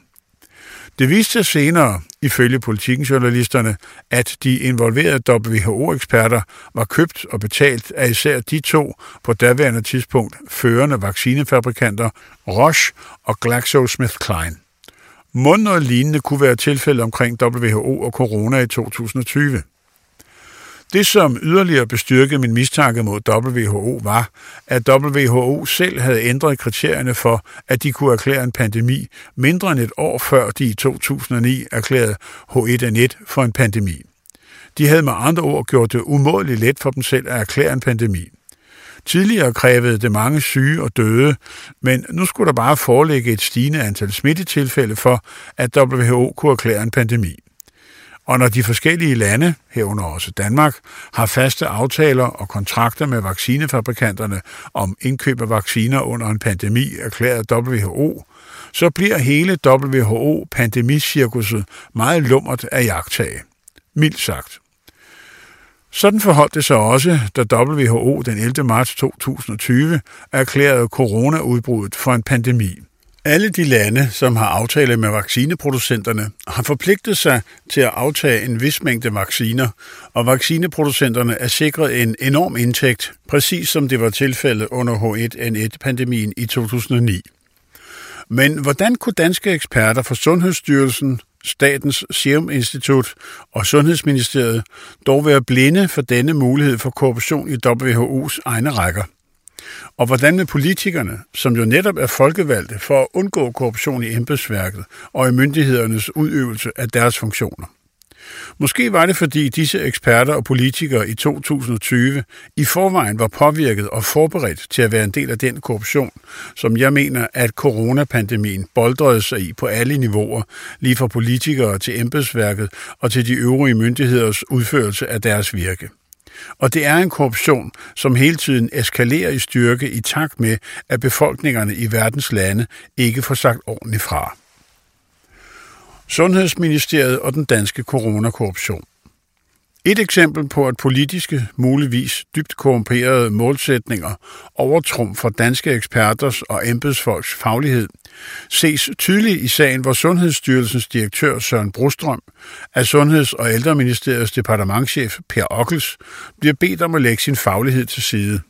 S1: Det viste sig senere, ifølge politikensjournalisterne, at de involverede WHO-eksperter var købt og betalt af især de to på daværende tidspunkt førende vaccinefabrikanter Roche og GlaxoSmithKline. Må noget lignende kunne være tilfældet omkring WHO og corona i 2020. Det, som yderligere bestyrkede min mistanke mod WHO, var, at WHO selv havde ændret kriterierne for, at de kunne erklære en pandemi mindre end et år før de i 2009 erklærede H1N1 for en pandemi. De havde med andre ord gjort det umådeligt let for dem selv at erklære en pandemi. Tidligere krævede det mange syge og døde, men nu skulle der bare foreligge et stigende antal smittetilfælde for, at WHO kunne erklære en pandemi. Og når de forskellige lande, herunder også Danmark, har faste aftaler og kontrakter med vaccinefabrikanterne om indkøb af vacciner under en pandemi, erklæret WHO, så bliver hele WHO-pandemiscirkuset meget lummert af jagttage. Mildt sagt. Sådan forholdt det sig også, da WHO den 11. marts 2020 erklærede coronaudbruddet for en pandemi. Alle de lande, som har aftale med vaccineproducenterne, har forpligtet sig til at aftage en vis mængde vacciner, og vaccineproducenterne er sikret en enorm indtægt, præcis som det var tilfældet under H1N1-pandemien i 2009. Men hvordan kunne danske eksperter fra Sundhedsstyrelsen, Statens Serum Institut og Sundhedsministeriet dog være blinde for denne mulighed for korruption i WHO's egne rækker? Og hvordan med politikerne, som jo netop er folkevalgte for at undgå korruption i embedsværket og i myndighedernes udøvelse af deres funktioner? Måske var det, fordi disse eksperter og politikere i 2020 i forvejen var påvirket og forberedt til at være en del af den korruption, som jeg mener, at coronapandemien boldrede sig i på alle niveauer, lige fra politikere til embedsværket og til de øvrige myndigheders udførelse af deres virke. Og det er en korruption, som hele tiden eskalerer i styrke i takt med, at befolkningerne i verdens lande ikke får sagt ordentligt fra. Sundhedsministeriet og den danske coronakorruption. Et eksempel på, at politiske, muligvis dybt korrumperede målsætninger overtrumfer danske eksperters og embedsfolks faglighed, ses tydeligt i sagen, hvor Sundhedsstyrelsens direktør Søren Brostrøm af Sundheds- og Ældreministeriets departementchef Per Ockels bliver bedt om at lægge sin faglighed til side.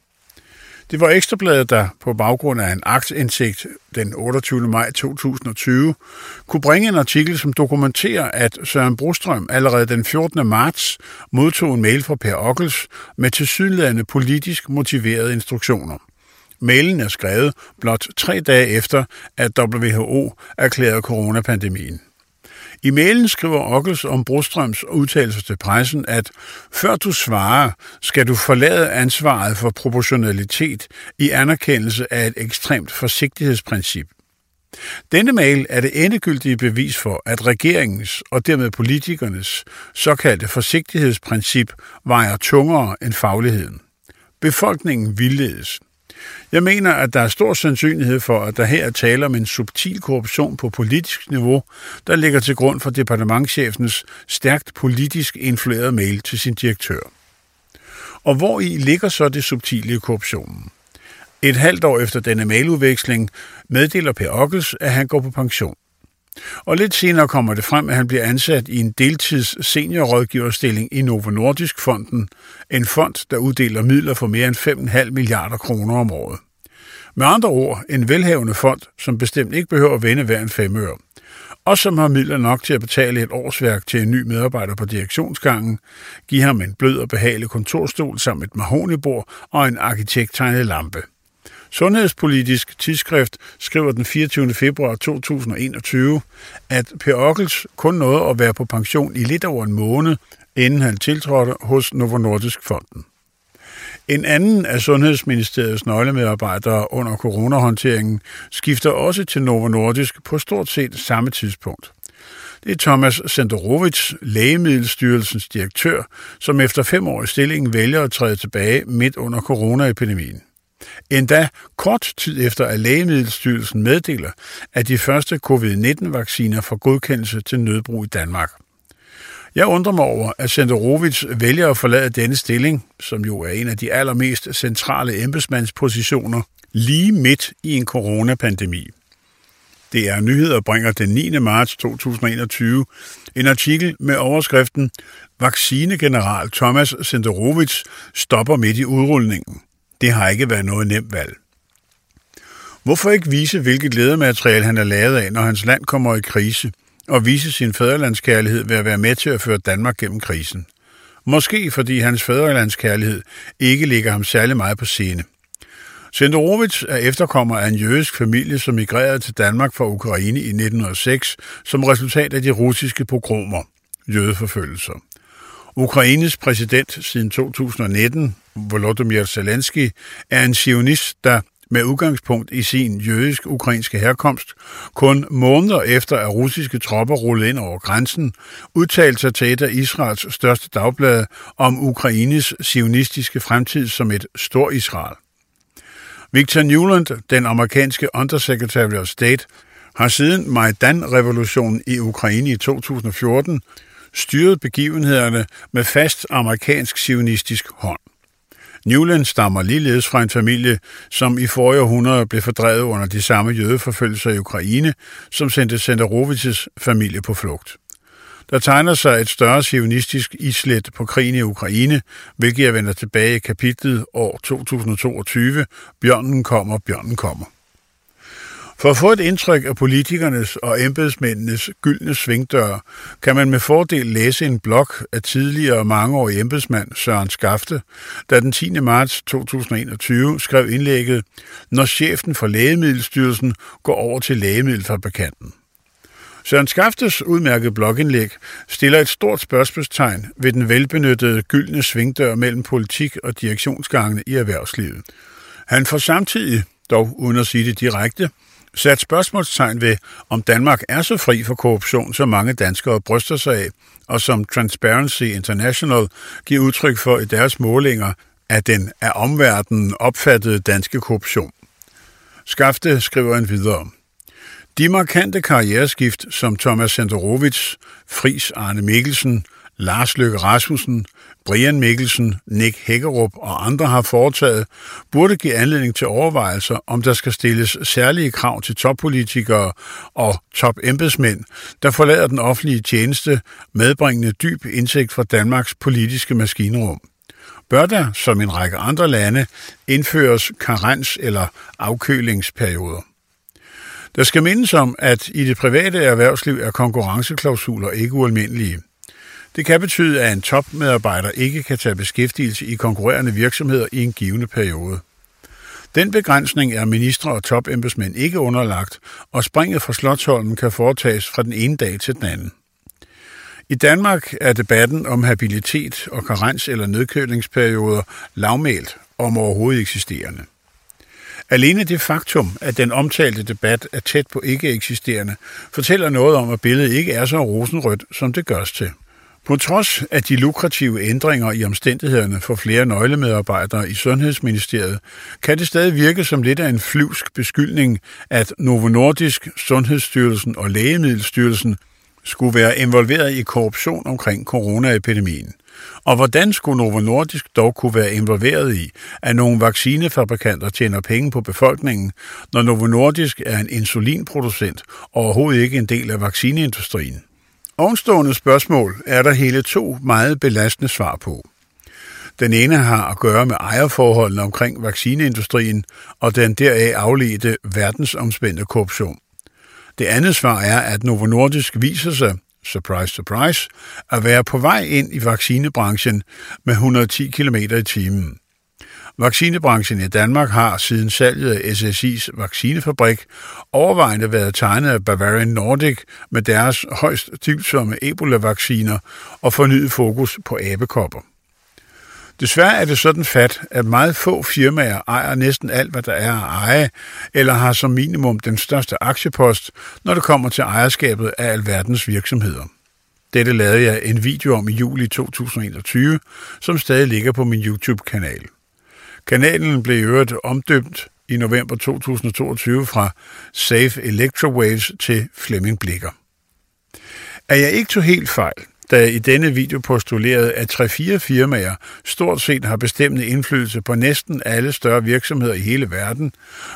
S1: Det var Ekstrabladet, der på baggrund af en aktindsigt den 28. maj 2020 kunne bringe en artikel, som dokumenterer, at Søren Brostrøm allerede den 14. marts modtog en mail fra Per Ockels med tilsyneladende politisk motiverede instruktioner. Mailen er skrevet blot tre dage efter, at WHO erklærede coronapandemien. I mailen skriver Ockels om Brostrøms udtalelser til pressen, at før du svarer, skal du forlade ansvaret for proportionalitet i anerkendelse af et ekstremt forsigtighedsprincip. Denne mail er det endegyldige bevis for, at regeringens og dermed politikernes såkaldte forsigtighedsprincip vejer tungere end fagligheden. Befolkningen vildledes. Jeg mener, at der er stor sandsynlighed for, at der her er tale om en subtil korruption på politisk niveau, der ligger til grund for departementchefens stærkt politisk influerede mail til sin direktør. Og hvor i ligger så det subtile i korruptionen? Et halvt år efter denne mailudveksling meddeler Per Ockels, at han går på pension. Og lidt senere kommer det frem, at han bliver ansat i en deltids seniorrådgiverstilling i Novo Nordisk Fonden, en fond, der uddeler midler for mere end 5,5 milliarder kroner om året. Med andre ord, en velhavende fond, som bestemt ikke behøver at vende hver en femøre, og som har midler nok til at betale et årsværk til en ny medarbejder på direktionsgangen, give ham en blød og behagelig kontorstol samt et mahonibord og en arkitekttegnet lampe. Sundhedspolitisk tidsskrift skriver den 24. februar 2021, at Per Ockels kun nåede at være på pension i lidt over en måned, inden han tiltrådte hos Novo Nordisk Fonden. En anden af Sundhedsministeriets nøglemedarbejdere under coronahåndteringen skifter også til Novo Nordisk på stort set samme tidspunkt. Det er Thomas Senderovic, Lægemiddelstyrelsens direktør, som efter fem år i stillingen vælger at træde tilbage midt under coronaepidemien. Endda kort tid efter, at Lægemiddelstyrelsen meddeler, at de første covid-19-vacciner får godkendelse til nødbrug i Danmark. Jeg undrer mig over, at Senderovits vælger at forlade denne stilling, som jo er en af de allermest centrale embedsmandspositioner, lige midt i en coronapandemi. Det er nyheder bringer den 9. marts 2021 en artikel med overskriften Vaccinegeneral Thomas Senderovits stopper midt i udrulningen. Det har ikke været noget nemt valg. Hvorfor ikke vise, hvilket ledermateriale han er lavet af, når hans land kommer i krise, og vise sin fædrelandskærlighed ved at være med til at føre Danmark gennem krisen? Måske fordi hans fædrelandskærlighed ikke ligger ham særlig meget på scene. Senderovits er efterkommer af en jødisk familie, som migrerede til Danmark fra Ukraine i 1906 som resultat af de russiske pogromer, jødeforfølgelser. Ukraines præsident siden 2019, Volodymyr Zelensky, er en sionist, der med udgangspunkt i sin jødisk-ukrainske herkomst, kun måneder efter at russiske tropper rullede ind over grænsen, udtalte sig til et af Israels største dagblade om Ukraines sionistiske fremtid som et stor Israel. Victor Newland, den amerikanske Undersecretary of State, har siden Majdan-revolutionen i Ukraine i 2014 styrede begivenhederne med fast amerikansk sionistisk hånd. Newland stammer ligeledes fra en familie, som i forrige århundrede blev fordrevet under de samme jødeforfølgelser i Ukraine, som sendte Senderovits familie på flugt. Der tegner sig et større sionistisk islet på krigen i Ukraine, hvilket jeg vender tilbage i kapitlet år 2022, Bjørnen kommer, bjørnen kommer. For at få et indtryk af politikernes og embedsmændenes gyldne svingdør, kan man med fordel læse en blog af tidligere mangeårig embedsmand Søren Skafte, der den 10. marts 2021 skrev indlægget, når chefen for Lægemiddelstyrelsen går over til lægemiddelfabrikanten. Søren Skaftes udmærkede blogindlæg stiller et stort spørgsmålstegn ved den velbenyttede gyldne svingdør mellem politik og direktionsgangene i erhvervslivet. Han får samtidig, dog uden at sige det direkte, sat spørgsmålstegn ved, om Danmark er så fri for korruption, som mange danskere bryster sig af, og som Transparency International giver udtryk for i deres målinger af den af omverdenen opfattede danske korruption. Skafte skriver en videre. De markante karriereskift, som Thomas Senderovits, Fris Arne Mikkelsen, Lars Løkke Rasmussen, Brian Mikkelsen, Nick Hækkerup og andre har foretaget, burde give anledning til overvejelser, om der skal stilles særlige krav til toppolitikere og topembedsmænd, der forlader den offentlige tjeneste, medbringende dyb indsigt fra Danmarks politiske maskinrum. Bør der, som en række andre lande, indføres karens- eller afkølingsperioder? Der skal mindes om, at i det private erhvervsliv er konkurrenceklausuler ikke ualmindelige. Det kan betyde, at en topmedarbejder ikke kan tage beskæftigelse i konkurrerende virksomheder i en givende periode. Den begrænsning er ministre og topembedsmænd ikke underlagt, og springet fra Slottholmen kan foretages fra den ene dag til den anden. I Danmark er debatten om habilitet og karens- eller nedkølingsperioder lavmælt om overhovedet eksisterende. Alene det faktum, at den omtalte debat er tæt på ikke eksisterende, fortæller noget om, at billedet ikke er så rosenrødt, som det gørs til. På trods af de lukrative ændringer i omstændighederne for flere nøglemedarbejdere i Sundhedsministeriet, kan det stadig virke som lidt af en flyvsk beskyldning, at Novo Nordisk, Sundhedsstyrelsen og Lægemiddelstyrelsen skulle være involveret i korruption omkring coronaepidemien. Og hvordan skulle Novo Nordisk dog kunne være involveret i, at nogle vaccinefabrikanter tjener penge på befolkningen, når Novo Nordisk er en insulinproducent og overhovedet ikke en del af vaccineindustrien? Ovenstående spørgsmål er der hele to meget belastende svar på. Den ene har at gøre med ejerforholdene omkring vaccineindustrien og den deraf afledte verdensomspændende korruption. Det andet svar er, at Novo Nordisk viser sig, surprise, surprise, at være på vej ind i vaccinebranchen med 110 km i timen. Vaccinebranchen i Danmark har siden salget af SSI's vaccinefabrik overvejende været tegnet af Bavarian Nordic med deres højst tvivlsomme Ebola-vacciner og fornyet fokus på abekopper. Desværre er det sådan fat, at meget få firmaer ejer næsten alt, hvad der er at eje, eller har som minimum den største aktiepost, når det kommer til ejerskabet af alverdens virksomheder. Dette lavede jeg en video om i juli 2021, som stadig ligger på min YouTube-kanal. Kanalen blev i øvrigt omdøbt i november 2022 fra Safe Electrowaves til Flemming Blikker. Er jeg ikke tog helt fejl, da jeg i denne video postulerede, at 3-4 firmaer stort set har bestemmende indflydelse på næsten alle større virksomheder i hele verden,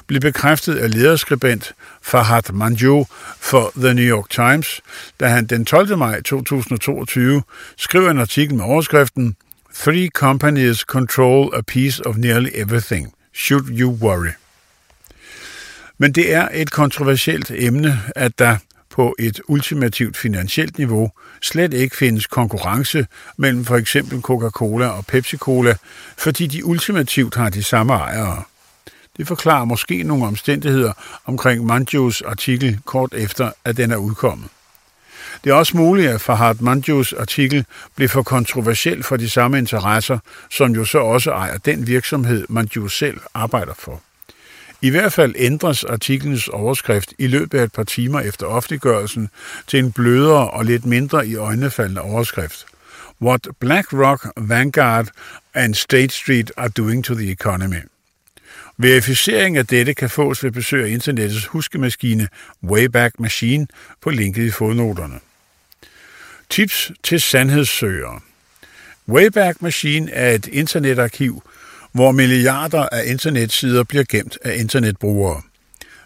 S1: blev bekræftet af lederskribent Fahad Manjo for The New York Times, da han den 12. maj 2022 skrev en artikel med overskriften Three companies control a piece of nearly everything. Should you worry? Men det er et kontroversielt emne, at der på et ultimativt finansielt niveau slet ikke findes konkurrence mellem for eksempel Coca-Cola og Pepsi-Cola, fordi de ultimativt har de samme ejere. Det forklarer måske nogle omstændigheder omkring Manjos artikel kort efter, at den er udkommet. Det er også muligt, at Fahad Manjus artikel blev for kontroversiel for de samme interesser, som jo så også ejer den virksomhed, Manjus selv arbejder for. I hvert fald ændres artiklens overskrift i løbet af et par timer efter offentliggørelsen til en blødere og lidt mindre i øjnefaldende overskrift. What BlackRock, Vanguard and State Street are doing to the economy. Verificering af dette kan fås ved besøg af internettets huskemaskine Wayback Machine på linket i fodnoterne. Tips til sandhedssøgere. Wayback Machine er et internetarkiv, hvor milliarder af internetsider bliver gemt af internetbrugere.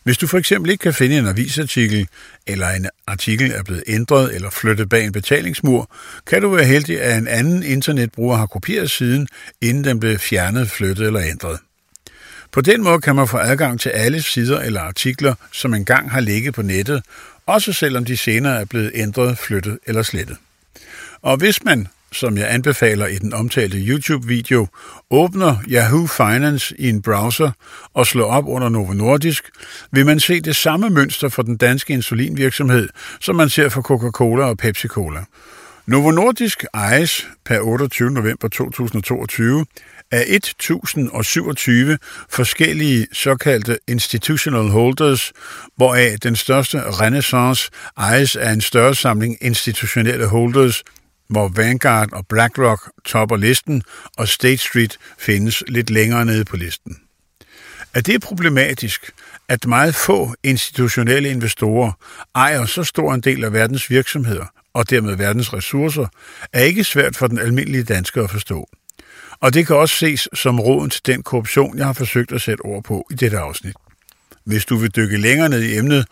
S1: Hvis du for eksempel ikke kan finde en avisartikel, eller en artikel er blevet ændret eller flyttet bag en betalingsmur, kan du være heldig, at en anden internetbruger har kopieret siden, inden den blev fjernet, flyttet eller ændret. På den måde kan man få adgang til alle sider eller artikler, som engang har ligget på nettet, også selvom de senere er blevet ændret, flyttet eller slettet. Og hvis man, som jeg anbefaler i den omtalte YouTube-video, åbner Yahoo Finance i en browser og slår op under Novo Nordisk, vil man se det samme mønster for den danske insulinvirksomhed, som man ser for Coca-Cola og Pepsi-Cola. Novo Nordisk ejes per 28. november 2022 af 1027 forskellige såkaldte institutional holders, hvoraf den største Renaissance ejes af en større samling institutionelle holders, hvor Vanguard og BlackRock topper listen, og State Street findes lidt længere nede på listen. Er det problematisk, at meget få institutionelle investorer ejer så stor en del af verdens virksomheder, og dermed verdens ressourcer, er ikke svært for den almindelige dansker at forstå. Og det kan også ses som råden til den korruption, jeg har forsøgt at sætte ord på i dette afsnit. Hvis du vil dykke længere ned i emnet,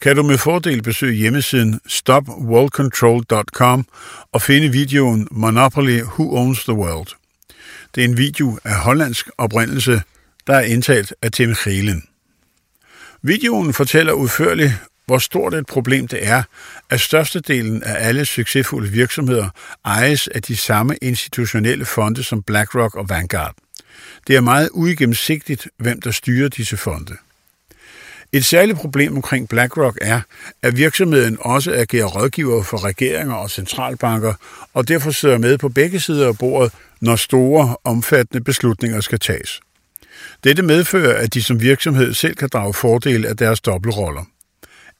S1: kan du med fordel besøge hjemmesiden stopworldcontrol.com og finde videoen Monopoly Who Owns the World. Det er en video af hollandsk oprindelse, der er indtalt af Tim Khelen. Videoen fortæller udførligt hvor stort et problem det er, at størstedelen af alle succesfulde virksomheder ejes af de samme institutionelle fonde som BlackRock og Vanguard. Det er meget uigennemsigtigt, hvem der styrer disse fonde. Et særligt problem omkring BlackRock er, at virksomheden også agerer rådgiver for regeringer og centralbanker, og derfor sidder med på begge sider af bordet, når store, omfattende beslutninger skal tages. Dette medfører, at de som virksomhed selv kan drage fordel af deres dobbeltroller.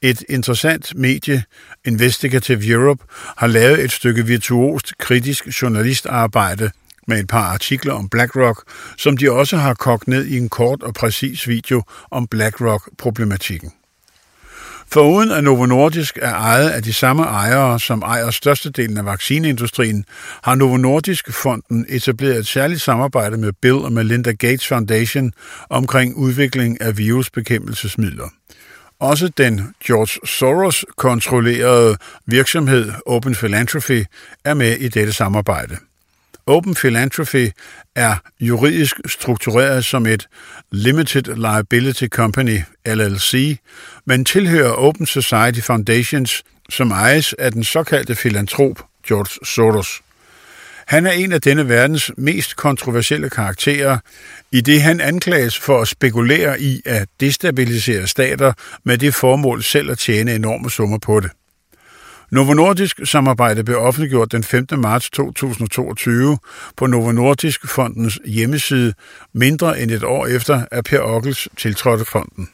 S1: Et interessant medie, Investigative Europe, har lavet et stykke virtuost kritisk journalistarbejde med et par artikler om BlackRock, som de også har kogt ned i en kort og præcis video om BlackRock-problematikken. Foruden at Novo Nordisk er ejet af de samme ejere, som ejer størstedelen af vaccineindustrien, har Novo Nordisk-fonden etableret et særligt samarbejde med Bill og Melinda Gates Foundation omkring udvikling af virusbekæmpelsesmidler. Også den George Soros-kontrollerede virksomhed Open Philanthropy er med i dette samarbejde. Open Philanthropy er juridisk struktureret som et Limited Liability Company, LLC, men tilhører Open Society Foundations, som ejes af den såkaldte filantrop George Soros. Han er en af denne verdens mest kontroversielle karakterer, i det han anklages for at spekulere i at destabilisere stater med det formål selv at tjene enorme summer på det. Novo Nordisk samarbejde blev offentliggjort den 5. marts 2022 på Novo Nordisk Fondens hjemmeside, mindre end et år efter, at Per Ockels tiltrådte fonden.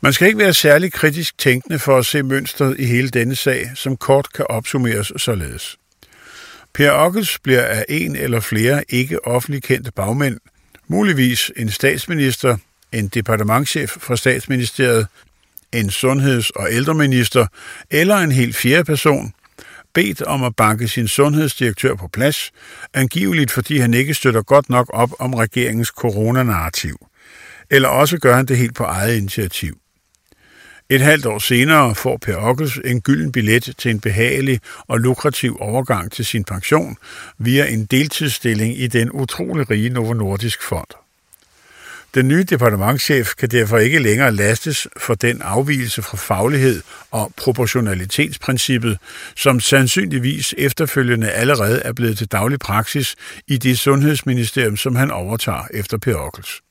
S1: Man skal ikke være særlig kritisk tænkende for at se mønstret i hele denne sag, som kort kan opsummeres således. Per Ockels bliver af en eller flere ikke offentlig kendte bagmænd, muligvis en statsminister, en departementchef fra statsministeriet, en sundheds- og ældreminister eller en helt fjerde person, bedt om at banke sin sundhedsdirektør på plads, angiveligt fordi han ikke støtter godt nok op om regeringens coronanarrativ. Eller også gør han det helt på eget initiativ. Et halvt år senere får Per Ockels en gylden billet til en behagelig og lukrativ overgang til sin pension via en deltidsstilling i den utrolig rige Novo Nordisk Fond. Den nye departementschef kan derfor ikke længere lastes for den afvielse fra faglighed og proportionalitetsprincippet, som sandsynligvis efterfølgende allerede er blevet til daglig praksis i det sundhedsministerium, som han overtager efter Per Ockels.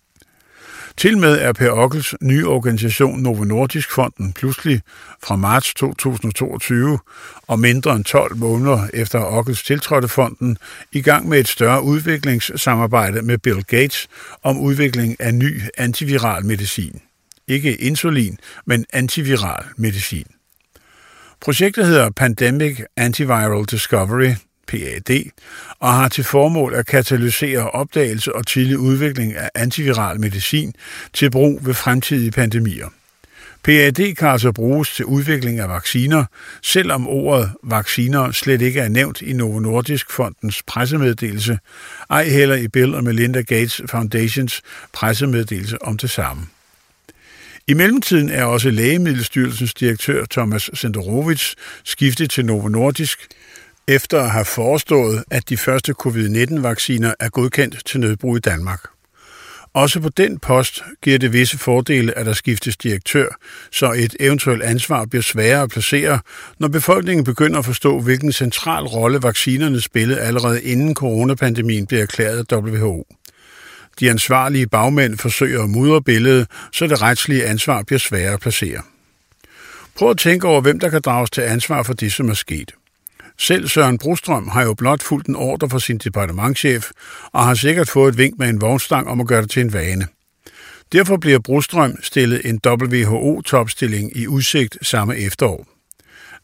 S1: Til med er Per Ockels nye organisation Novo Nordisk Fonden pludselig fra marts 2022 og mindre end 12 måneder efter Ockels tiltrådte fonden i gang med et større udviklingssamarbejde med Bill Gates om udvikling af ny antiviral medicin. Ikke insulin, men antiviral medicin. Projektet hedder Pandemic Antiviral Discovery, PAD, og har til formål at katalysere opdagelse og tidlig udvikling af antiviral medicin til brug ved fremtidige pandemier. PAD kan altså bruges til udvikling af vacciner, selvom ordet vacciner slet ikke er nævnt i Novo Nordisk Fondens pressemeddelelse, ej heller i Bill og Melinda Gates Foundations pressemeddelelse om det samme. I mellemtiden er også Lægemiddelstyrelsens direktør Thomas Senderovits skiftet til Novo Nordisk, efter at have forestået, at de første covid-19-vacciner er godkendt til nødbrug i Danmark. Også på den post giver det visse fordele, at der skiftes direktør, så et eventuelt ansvar bliver sværere at placere, når befolkningen begynder at forstå, hvilken central rolle vaccinerne spillede allerede inden coronapandemien blev erklæret af WHO. De ansvarlige bagmænd forsøger at mudre billedet, så det retslige ansvar bliver sværere at placere. Prøv at tænke over, hvem der kan drages til ansvar for det, som er sket. Selv Søren Brostrøm har jo blot fulgt en ordre fra sin departementchef og har sikkert fået et vink med en vognstang om at gøre det til en vane. Derfor bliver Brostrøm stillet en WHO-topstilling i udsigt samme efterår.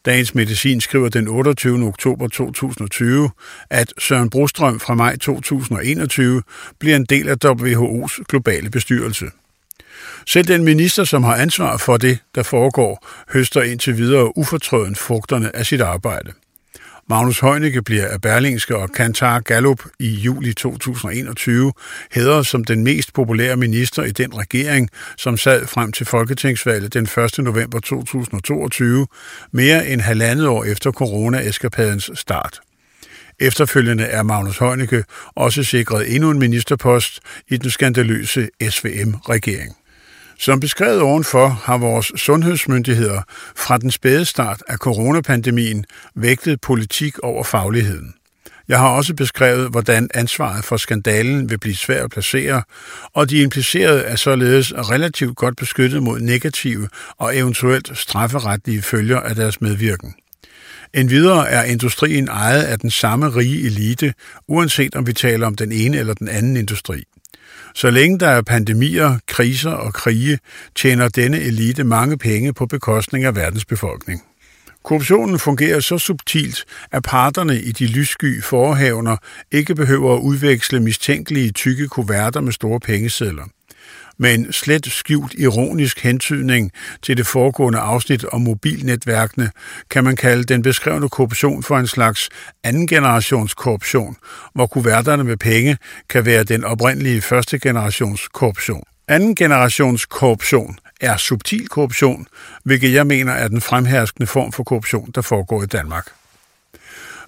S1: Dagens Medicin skriver den 28. oktober 2020, at Søren Brostrøm fra maj 2021 bliver en del af WHO's globale bestyrelse. Selv den minister, som har ansvar for det, der foregår, høster indtil videre ufortrøden frugterne af sit arbejde. Magnus Heunicke bliver af Berlingske og Kantar Gallup i juli 2021 hædret som den mest populære minister i den regering, som sad frem til folketingsvalget den 1. november 2022, mere end halvandet år efter corona-eskapadens start. Efterfølgende er Magnus Heunicke også sikret endnu en ministerpost i den skandaløse SVM-regering. Som beskrevet ovenfor har vores sundhedsmyndigheder fra den spæde start af coronapandemien vægtet politik over fagligheden. Jeg har også beskrevet, hvordan ansvaret for skandalen vil blive svært at placere, og de implicerede er således relativt godt beskyttet mod negative og eventuelt strafferetlige følger af deres medvirken. Endvidere er industrien ejet af den samme rige elite, uanset om vi taler om den ene eller den anden industri. Så længe der er pandemier, kriser og krige, tjener denne elite mange penge på bekostning af verdens befolkning. Korruptionen fungerer så subtilt, at parterne i de lyssky forhavner ikke behøver at udveksle mistænkelige tykke kuverter med store pengesedler med en slet skjult ironisk hentydning til det foregående afsnit om mobilnetværkene, kan man kalde den beskrevne korruption for en slags anden generations korruption, hvor kuverterne med penge kan være den oprindelige første generations korruption. Anden generations korruption er subtil korruption, hvilket jeg mener er den fremherskende form for korruption, der foregår i Danmark.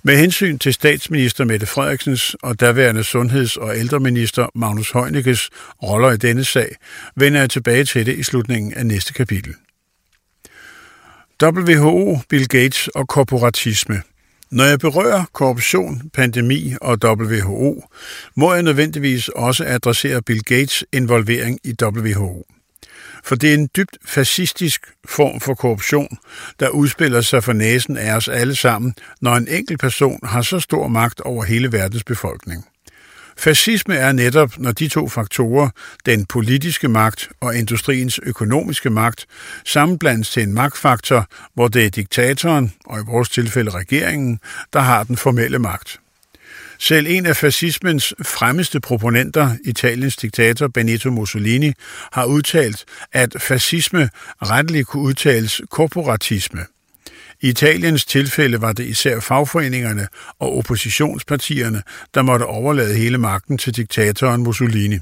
S1: Med hensyn til statsminister Mette Frederiksens og daværende sundheds- og ældreminister Magnus Heunickes roller i denne sag, vender jeg tilbage til det i slutningen af næste kapitel. WHO, Bill Gates og korporatisme. Når jeg berører korruption, pandemi og WHO, må jeg nødvendigvis også adressere Bill Gates involvering i WHO for det er en dybt fascistisk form for korruption, der udspiller sig for næsen af os alle sammen, når en enkelt person har så stor magt over hele verdens befolkning. Fascisme er netop, når de to faktorer, den politiske magt og industriens økonomiske magt, sammenblandes til en magtfaktor, hvor det er diktatoren, og i vores tilfælde regeringen, der har den formelle magt. Selv en af fascismens fremmeste proponenter, Italiens diktator Benito Mussolini, har udtalt, at fascisme retteligt kunne udtales korporatisme. I Italiens tilfælde var det især fagforeningerne og oppositionspartierne, der måtte overlade hele magten til diktatoren Mussolini.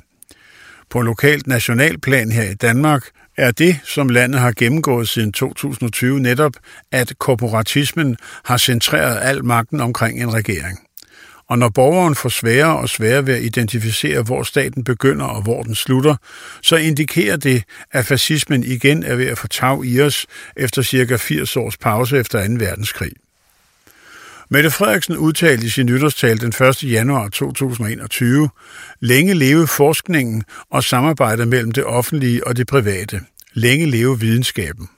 S1: På lokalt nationalplan her i Danmark er det, som landet har gennemgået siden 2020 netop, at korporatismen har centreret al magten omkring en regering. Og når borgeren får sværere og sværere ved at identificere, hvor staten begynder og hvor den slutter, så indikerer det, at fascismen igen er ved at få tag i os efter cirka 80 års pause efter 2. verdenskrig. Mette Frederiksen udtalte i sin nytårstal den 1. januar 2021, længe leve forskningen og samarbejdet mellem det offentlige og det private. Længe leve videnskaben.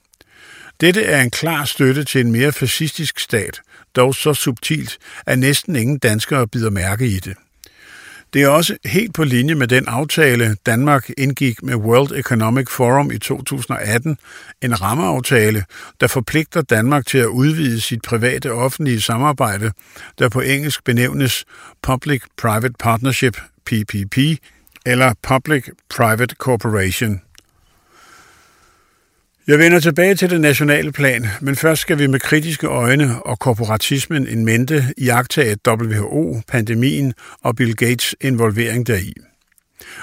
S1: Dette er en klar støtte til en mere fascistisk stat, dog så subtilt, at næsten ingen danskere bider mærke i det. Det er også helt på linje med den aftale, Danmark indgik med World Economic Forum i 2018, en rammeaftale, der forpligter Danmark til at udvide sit private offentlige samarbejde, der på engelsk benævnes Public-Private Partnership, PPP, eller Public-Private Corporation, jeg vender tilbage til det nationale plan, men først skal vi med kritiske øjne og korporatismen en mente iagtage WHO, pandemien og Bill Gates involvering deri.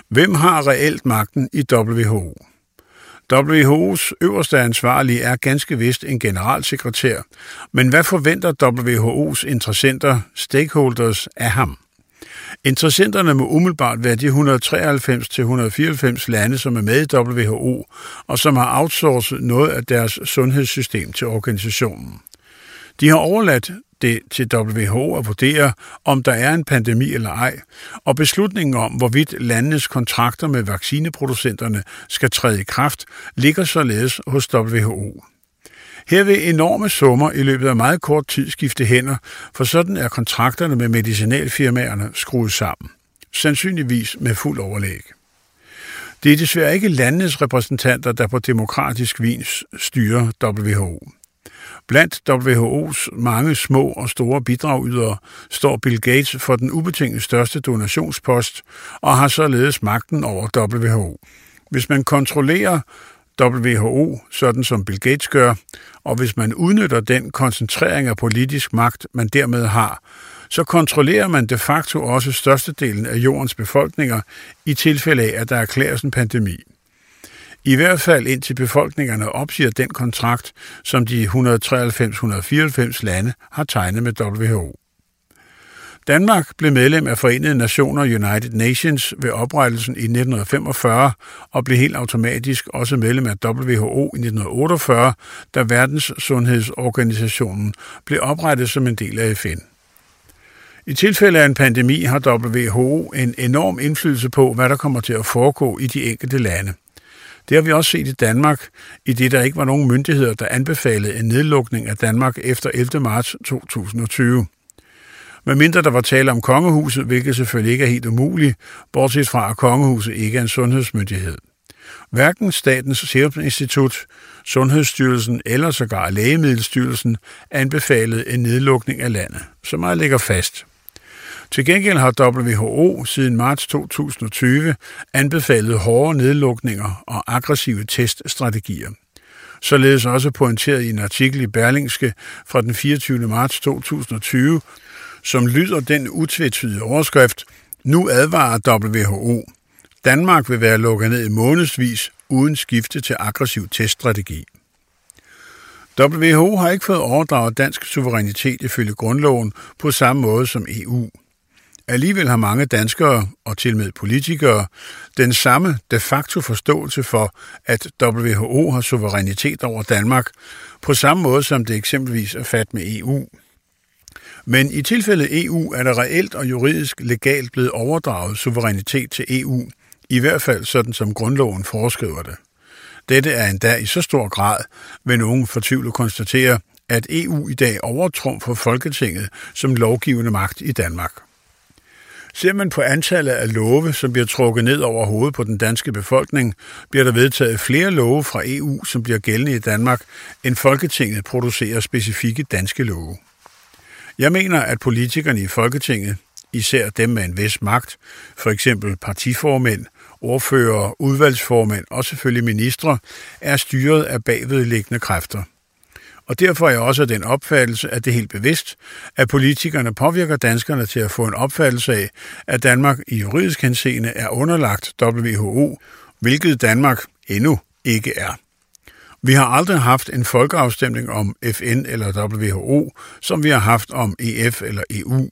S1: Hvem har reelt magten i WHO? WHO's øverste ansvarlige er ganske vist en generalsekretær, men hvad forventer WHO's interessenter, stakeholders, af ham? Interessenterne må umiddelbart være de 193-194 lande, som er med i WHO, og som har outsourcet noget af deres sundhedssystem til organisationen. De har overladt det til WHO at vurdere, om der er en pandemi eller ej, og beslutningen om, hvorvidt landenes kontrakter med vaccineproducenterne skal træde i kraft, ligger således hos WHO. Her vil enorme summer i løbet af meget kort tid skifte hænder, for sådan er kontrakterne med medicinalfirmaerne skruet sammen. Sandsynligvis med fuld overlæg. Det er desværre ikke landenes repræsentanter, der på demokratisk vis styrer WHO. Blandt WHO's mange små og store bidragydere står Bill Gates for den ubetinget største donationspost og har således magten over WHO. Hvis man kontrollerer WHO, sådan som Bill Gates gør, og hvis man udnytter den koncentrering af politisk magt, man dermed har, så kontrollerer man de facto også størstedelen af jordens befolkninger i tilfælde af, at der erklæres en pandemi. I hvert fald indtil befolkningerne opsiger den kontrakt, som de 193-194 lande har tegnet med WHO. Danmark blev medlem af Forenede Nationer United Nations ved oprettelsen i 1945 og blev helt automatisk også medlem af WHO i 1948, da Verdenssundhedsorganisationen blev oprettet som en del af FN. I tilfælde af en pandemi har WHO en enorm indflydelse på, hvad der kommer til at foregå i de enkelte lande. Det har vi også set i Danmark, i det der ikke var nogen myndigheder, der anbefalede en nedlukning af Danmark efter 11. marts 2020 medmindre der var tale om kongehuset, hvilket selvfølgelig ikke er helt umuligt, bortset fra at kongehuset ikke er en sundhedsmyndighed. Hverken Statens Serum Institut, Sundhedsstyrelsen eller sågar Lægemiddelstyrelsen anbefalede en nedlukning af landet, så meget ligger fast. Til gengæld har WHO siden marts 2020 anbefalet hårde nedlukninger og aggressive teststrategier. Således også pointeret i en artikel i Berlingske fra den 24. marts 2020, som lyder den utvetydige overskrift, nu advarer WHO. Danmark vil være lukket ned i månedsvis uden skifte til aggressiv teststrategi. WHO har ikke fået overdraget dansk suverænitet ifølge grundloven på samme måde som EU. Alligevel har mange danskere og til med politikere den samme de facto forståelse for, at WHO har suverænitet over Danmark, på samme måde som det eksempelvis er fat med EU. Men i tilfælde EU er der reelt og juridisk legalt blevet overdraget suverænitet til EU, i hvert fald sådan som grundloven foreskriver det. Dette er endda i så stor grad, vil nogen fortvivlet konstatere, at EU i dag overtrumfer Folketinget som lovgivende magt i Danmark. Ser man på antallet af love, som bliver trukket ned over hovedet på den danske befolkning, bliver der vedtaget flere love fra EU, som bliver gældende i Danmark, end Folketinget producerer specifikke danske love. Jeg mener, at politikerne i Folketinget, især dem med en vis magt, for eksempel partiformænd, ordfører, udvalgsformænd og selvfølgelig ministre, er styret af bagvedliggende kræfter. Og derfor er jeg også af den opfattelse, at det er helt bevidst, at politikerne påvirker danskerne til at få en opfattelse af, at Danmark i juridisk henseende er underlagt WHO, hvilket Danmark endnu ikke er. Vi har aldrig haft en folkeafstemning om FN eller WHO, som vi har haft om EF eller EU.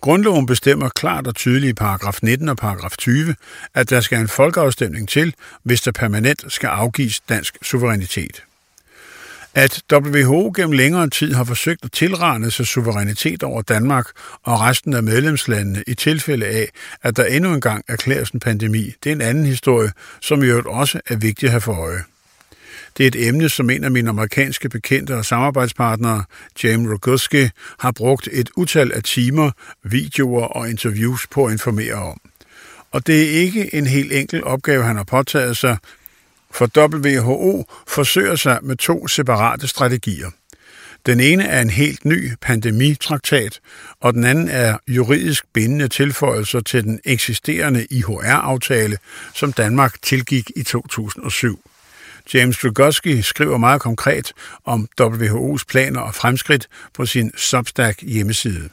S1: Grundloven bestemmer klart og tydeligt i paragraf 19 og paragraf 20, at der skal en folkeafstemning til, hvis der permanent skal afgives dansk suverænitet. At WHO gennem længere tid har forsøgt at tilrane sig suverænitet over Danmark og resten af medlemslandene i tilfælde af, at der endnu engang erklæres en pandemi, det er en anden historie, som i øvrigt også er vigtig at have for øje. Det er et emne, som en af mine amerikanske bekendte og samarbejdspartnere, James Roguski, har brugt et utal af timer, videoer og interviews på at informere om. Og det er ikke en helt enkel opgave, han har påtaget sig, for WHO forsøger sig med to separate strategier. Den ene er en helt ny pandemitraktat, og den anden er juridisk bindende tilføjelser til den eksisterende IHR-aftale, som Danmark tilgik i 2007. James Rogoski skriver meget konkret om WHO's planer og fremskridt på sin Substack hjemmeside.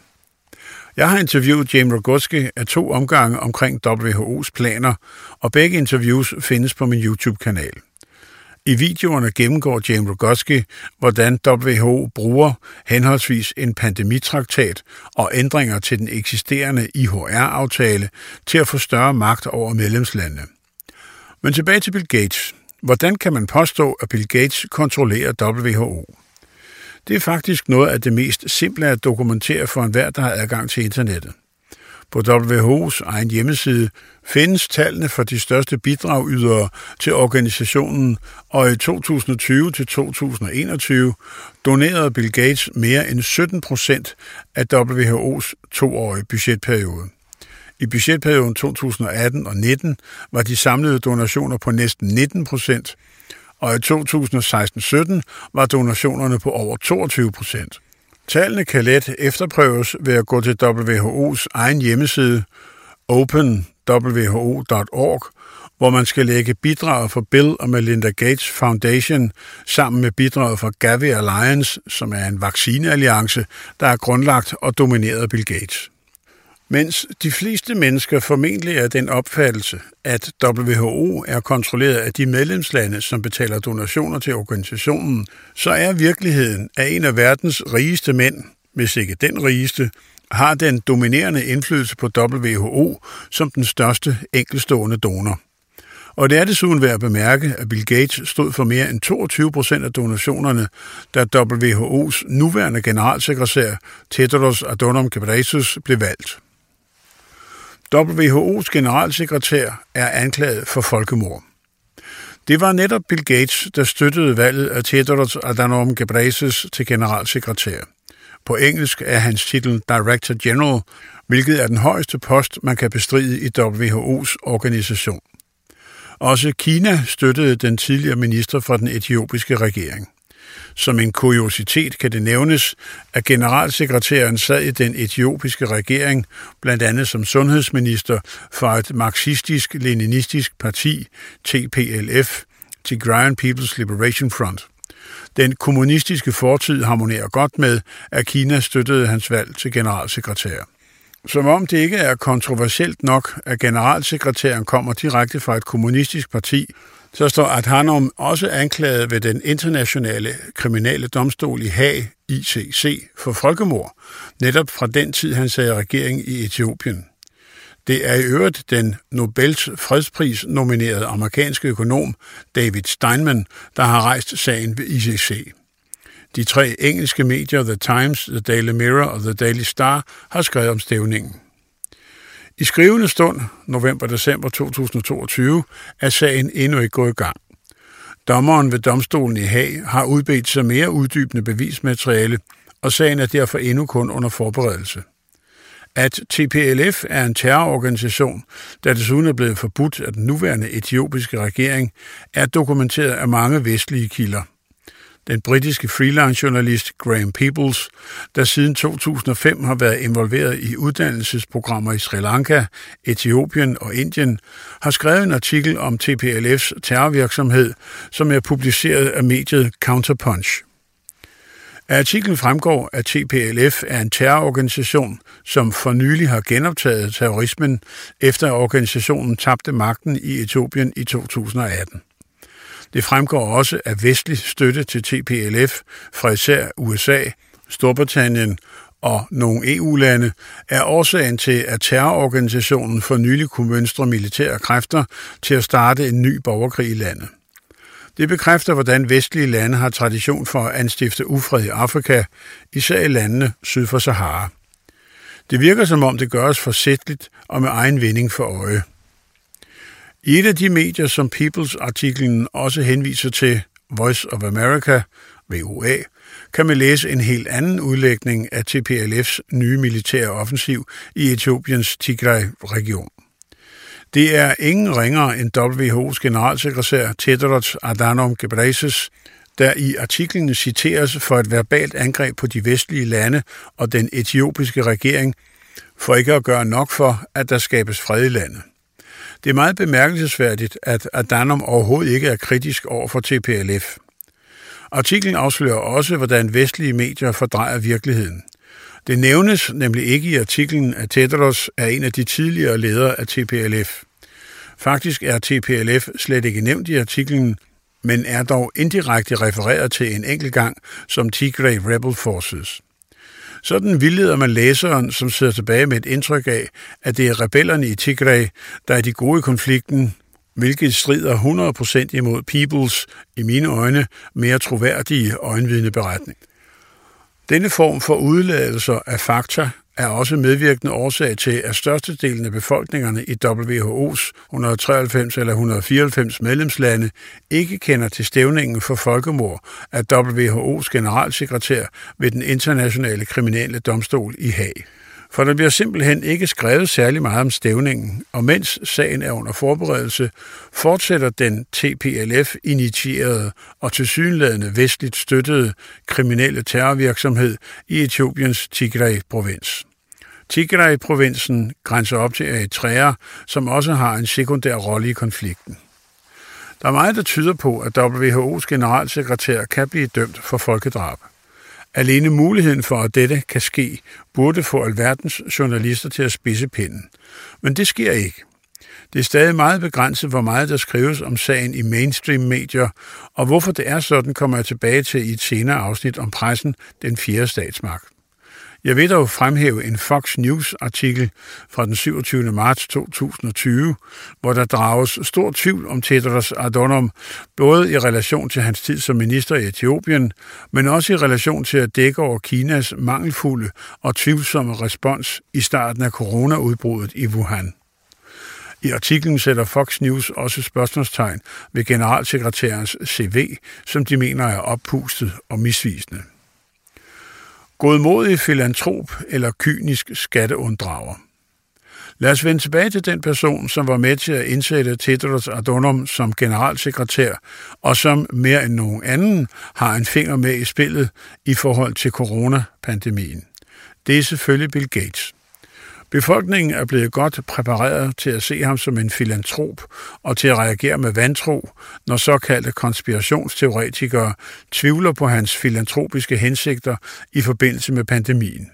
S1: Jeg har interviewet James Rogoski af to omgange omkring WHO's planer, og begge interviews findes på min YouTube-kanal. I videoerne gennemgår James Rogoski, hvordan WHO bruger henholdsvis en pandemitraktat og ændringer til den eksisterende IHR-aftale til at få større magt over medlemslandene. Men tilbage til Bill Gates. Hvordan kan man påstå, at Bill Gates kontrollerer WHO? Det er faktisk noget af det mest simple at dokumentere for enhver, der har adgang til internettet. På WHO's egen hjemmeside findes tallene for de største bidragydere til organisationen, og i 2020 til 2021 donerede Bill Gates mere end 17 procent af WHO's toårige budgetperiode. I budgetperioden 2018 og 19 var de samlede donationer på næsten 19 procent, og i 2016-17 var donationerne på over 22 procent. Tallene kan let efterprøves ved at gå til WHO's egen hjemmeside openwho.org, hvor man skal lægge bidraget for Bill og Melinda Gates Foundation sammen med bidraget for Gavi Alliance, som er en vaccinealliance, der er grundlagt og domineret af Bill Gates. Mens de fleste mennesker formentlig er den opfattelse, at WHO er kontrolleret af de medlemslande, som betaler donationer til organisationen, så er virkeligheden, at en af verdens rigeste mænd, hvis ikke den rigeste, har den dominerende indflydelse på WHO som den største enkelstående donor. Og det er desuden værd at bemærke, at Bill Gates stod for mere end 22 procent af donationerne, da WHO's nuværende generalsekretær Tedros Adhanom Ghebreyesus blev valgt. WHO's generalsekretær er anklaget for folkemord. Det var netop Bill Gates, der støttede valget af Tedros Adhanom Ghebreyesus til generalsekretær. På engelsk er hans titel Director General, hvilket er den højeste post, man kan bestride i WHO's organisation. Også Kina støttede den tidligere minister fra den etiopiske regering. Som en kuriositet kan det nævnes, at generalsekretæren sad i den etiopiske regering, blandt andet som sundhedsminister for et marxistisk-leninistisk parti, TPLF, Tigrayan People's Liberation Front. Den kommunistiske fortid harmonerer godt med, at Kina støttede hans valg til generalsekretær. Som om det ikke er kontroversielt nok, at generalsekretæren kommer direkte fra et kommunistisk parti, så står Adhanom også anklaget ved den internationale kriminelle domstol i Haag, ICC, for folkemord, netop fra den tid, han sad i regering i Etiopien. Det er i øvrigt den Nobels fredspris nominerede amerikanske økonom David Steinman, der har rejst sagen ved ICC. De tre engelske medier The Times, The Daily Mirror og The Daily Star har skrevet om stævningen. I skrivende stund, november-december 2022, er sagen endnu ikke gået i gang. Dommeren ved domstolen i Haag har udbedt sig mere uddybende bevismateriale, og sagen er derfor endnu kun under forberedelse. At TPLF er en terrororganisation, der desuden er blevet forbudt af den nuværende etiopiske regering, er dokumenteret af mange vestlige kilder – den britiske freelance-journalist Graham Peoples, der siden 2005 har været involveret i uddannelsesprogrammer i Sri Lanka, Etiopien og Indien, har skrevet en artikel om TPLF's terrorvirksomhed, som er publiceret af mediet Counterpunch. Af artiklen fremgår, at TPLF er en terrororganisation, som for nylig har genoptaget terrorismen, efter at organisationen tabte magten i Etiopien i 2018. Det fremgår også af vestlig støtte til TPLF fra især USA, Storbritannien og nogle EU-lande er årsagen til, at terrororganisationen for nylig kunne mønstre militære kræfter til at starte en ny borgerkrig i landet. Det bekræfter, hvordan vestlige lande har tradition for at anstifte ufred i Afrika, især i landene syd for Sahara. Det virker som om det gøres forsætligt og med egen vinding for øje. I et af de medier, som Peoples-artiklen også henviser til, Voice of America, VOA, kan man læse en helt anden udlægning af TPLF's nye militære offensiv i Etiopiens Tigray-region. Det er ingen ringere end WHO's generalsekretær Tedros Adhanom Ghebreyesus, der i artiklen citeres for et verbalt angreb på de vestlige lande og den etiopiske regering, for ikke at gøre nok for, at der skabes fred i landet. Det er meget bemærkelsesværdigt, at Adanom overhovedet ikke er kritisk over for TPLF. Artiklen afslører også, hvordan vestlige medier fordrejer virkeligheden. Det nævnes nemlig ikke i artiklen, at Tedros er en af de tidligere ledere af TPLF. Faktisk er TPLF slet ikke nævnt i artiklen, men er dog indirekte refereret til en enkelt gang som Tigray Rebel Forces. Sådan vildleder man læseren, som sidder tilbage med et indtryk af, at det er rebellerne i Tigray, der er de gode i konflikten, hvilket strider 100% imod Peoples, i mine øjne, mere troværdige øjenvidende beretning. Denne form for udladelser af fakta er også medvirkende årsag til, at størstedelen af befolkningerne i WHO's 193 eller 194 medlemslande ikke kender til stævningen for folkemord af WHO's generalsekretær ved den internationale kriminelle domstol i Haag. For der bliver simpelthen ikke skrevet særlig meget om stævningen, og mens sagen er under forberedelse, fortsætter den TPLF-initierede og tilsyneladende vestligt støttede kriminelle terrorvirksomhed i Etiopiens Tigray-provins. Tigray-provinsen grænser op til Eritrea, som også har en sekundær rolle i konflikten. Der er meget, der tyder på, at WHO's generalsekretær kan blive dømt for folkedrab. Alene muligheden for, at dette kan ske, burde få alverdens journalister til at spidse pinden. Men det sker ikke. Det er stadig meget begrænset, hvor meget der skrives om sagen i mainstream-medier, og hvorfor det er sådan, kommer jeg tilbage til i et senere afsnit om pressen, den fjerde statsmagt. Jeg vil dog fremhæve en Fox News-artikel fra den 27. marts 2020, hvor der drages stor tvivl om Tedros Adhanom, både i relation til hans tid som minister i Etiopien, men også i relation til at dække over Kinas mangelfulde og tvivlsomme respons i starten af coronaudbruddet i Wuhan. I artiklen sætter Fox News også spørgsmålstegn ved generalsekretærens CV, som de mener er oppustet og misvisende godmodig filantrop eller kynisk skatteunddrager. Lad os vende tilbage til den person, som var med til at indsætte Tedros Adhanom som generalsekretær, og som mere end nogen anden har en finger med i spillet i forhold til coronapandemien. Det er selvfølgelig Bill Gates. Befolkningen er blevet godt præpareret til at se ham som en filantrop og til at reagere med vantro, når såkaldte konspirationsteoretikere tvivler på hans filantropiske hensigter i forbindelse med pandemien.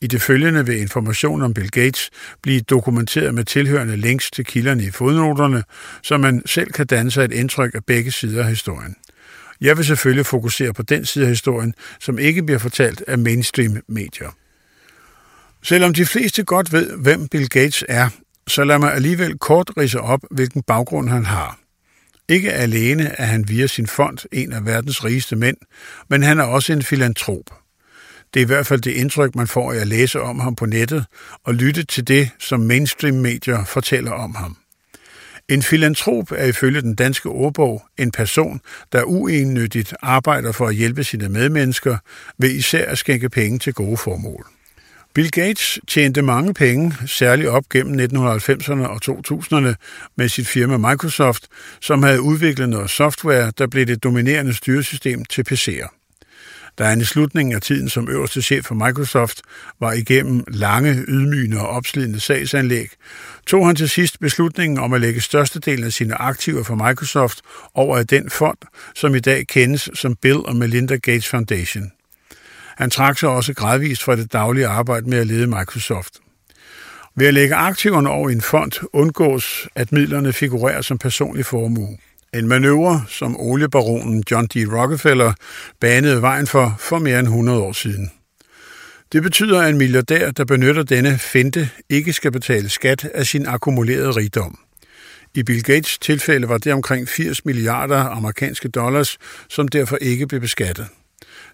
S1: I det følgende vil information om Bill Gates blive dokumenteret med tilhørende links til kilderne i fodnoterne, så man selv kan danne sig et indtryk af begge sider af historien. Jeg vil selvfølgelig fokusere på den side af historien, som ikke bliver fortalt af mainstream medier. Selvom de fleste godt ved, hvem Bill Gates er, så lad mig alligevel kort rise op, hvilken baggrund han har. Ikke alene er han via sin fond en af verdens rigeste mænd, men han er også en filantrop. Det er i hvert fald det indtryk, man får af at læse om ham på nettet og lytte til det, som mainstream-medier fortæller om ham. En filantrop er ifølge den danske ordbog en person, der uennyttigt arbejder for at hjælpe sine medmennesker ved især at skænke penge til gode formål. Bill Gates tjente mange penge, særligt op gennem 1990'erne og 2000'erne med sit firma Microsoft, som havde udviklet noget software, der blev det dominerende styresystem til PC'er. Da han i slutningen af tiden som øverste chef for Microsoft var igennem lange, ydmygende og opslidende sagsanlæg, tog han til sidst beslutningen om at lægge størstedelen af sine aktiver for Microsoft over i den fond, som i dag kendes som Bill og Melinda Gates Foundation. Han trak sig også gradvist fra det daglige arbejde med at lede Microsoft. Ved at lægge aktiverne over i en fond undgås, at midlerne figurerer som personlig formue. En manøvre, som oliebaronen John D. Rockefeller banede vejen for for mere end 100 år siden. Det betyder, at en milliardær, der benytter denne finte, ikke skal betale skat af sin akkumulerede rigdom. I Bill Gates tilfælde var det omkring 80 milliarder amerikanske dollars, som derfor ikke blev beskattet.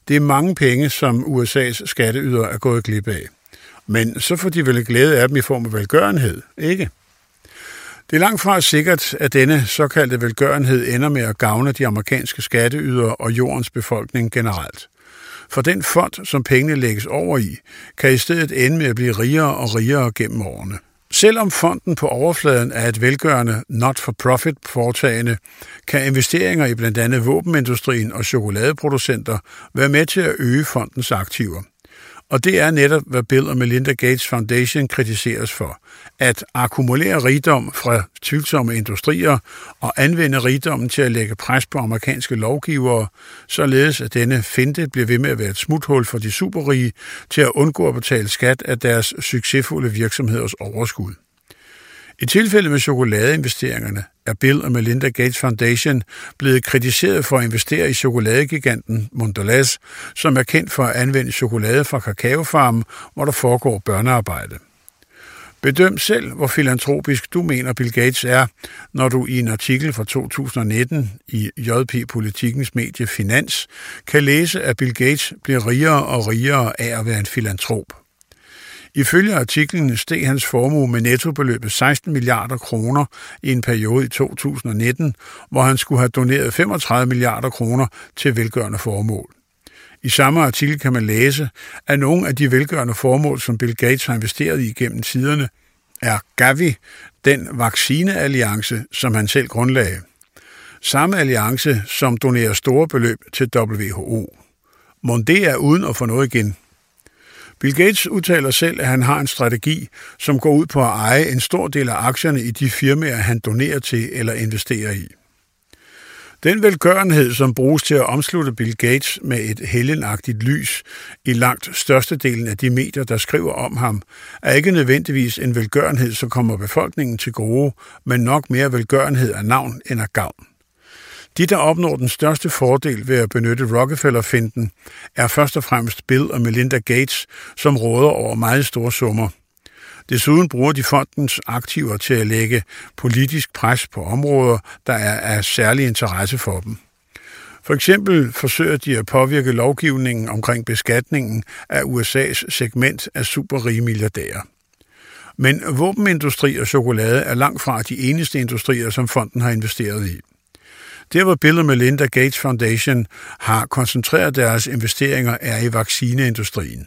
S1: Det er mange penge, som USA's skatteyder er gået glip af. Men så får de vel glæde af dem i form af velgørenhed, ikke? Det er langt fra sikkert, at denne såkaldte velgørenhed ender med at gavne de amerikanske skatteyder og jordens befolkning generelt. For den fond, som pengene lægges over i, kan i stedet ende med at blive rigere og rigere gennem årene. Selvom fonden på overfladen er et velgørende not-for-profit foretagende, kan investeringer i blandt andet våbenindustrien og chokoladeproducenter være med til at øge fondens aktiver. Og det er netop, hvad Bill og Melinda Gates Foundation kritiseres for. At akkumulere rigdom fra tvivlsomme industrier og anvende rigdommen til at lægge pres på amerikanske lovgivere, således at denne finte bliver ved med at være et smuthul for de superrige til at undgå at betale skat af deres succesfulde virksomheders overskud. I tilfælde med chokoladeinvesteringerne er Bill og Melinda Gates Foundation blevet kritiseret for at investere i chokoladegiganten Mondelez, som er kendt for at anvende chokolade fra kakaofarmen, hvor der foregår børnearbejde. Bedøm selv, hvor filantropisk du mener Bill Gates er, når du i en artikel fra 2019 i JP Politikens medie Finans kan læse, at Bill Gates bliver rigere og rigere af at være en filantrop. Ifølge artiklen steg hans formue med nettobeløbet 16 milliarder kroner i en periode i 2019, hvor han skulle have doneret 35 milliarder kroner til velgørende formål. I samme artikel kan man læse, at nogle af de velgørende formål, som Bill Gates har investeret i gennem tiderne, er Gavi, den vaccinealliance, som han selv grundlagde. Samme alliance, som donerer store beløb til WHO. Mon det er uden at få noget igen. Bill Gates udtaler selv, at han har en strategi, som går ud på at eje en stor del af aktierne i de firmaer, han donerer til eller investerer i. Den velgørenhed, som bruges til at omslutte Bill Gates med et helgenagtigt lys i langt størstedelen af de medier, der skriver om ham, er ikke nødvendigvis en velgørenhed, som kommer befolkningen til gode, men nok mere velgørenhed af navn end af gavn. De, der opnår den største fordel ved at benytte Rockefeller-finden, er først og fremmest Bill og Melinda Gates, som råder over meget store summer – Desuden bruger de fondens aktiver til at lægge politisk pres på områder, der er af særlig interesse for dem. For eksempel forsøger de at påvirke lovgivningen omkring beskatningen af USA's segment af superrige milliardærer. Men våbenindustri og chokolade er langt fra de eneste industrier, som fonden har investeret i. Der, hvor Bill og Melinda Gates Foundation har koncentreret deres investeringer, er i vaccineindustrien.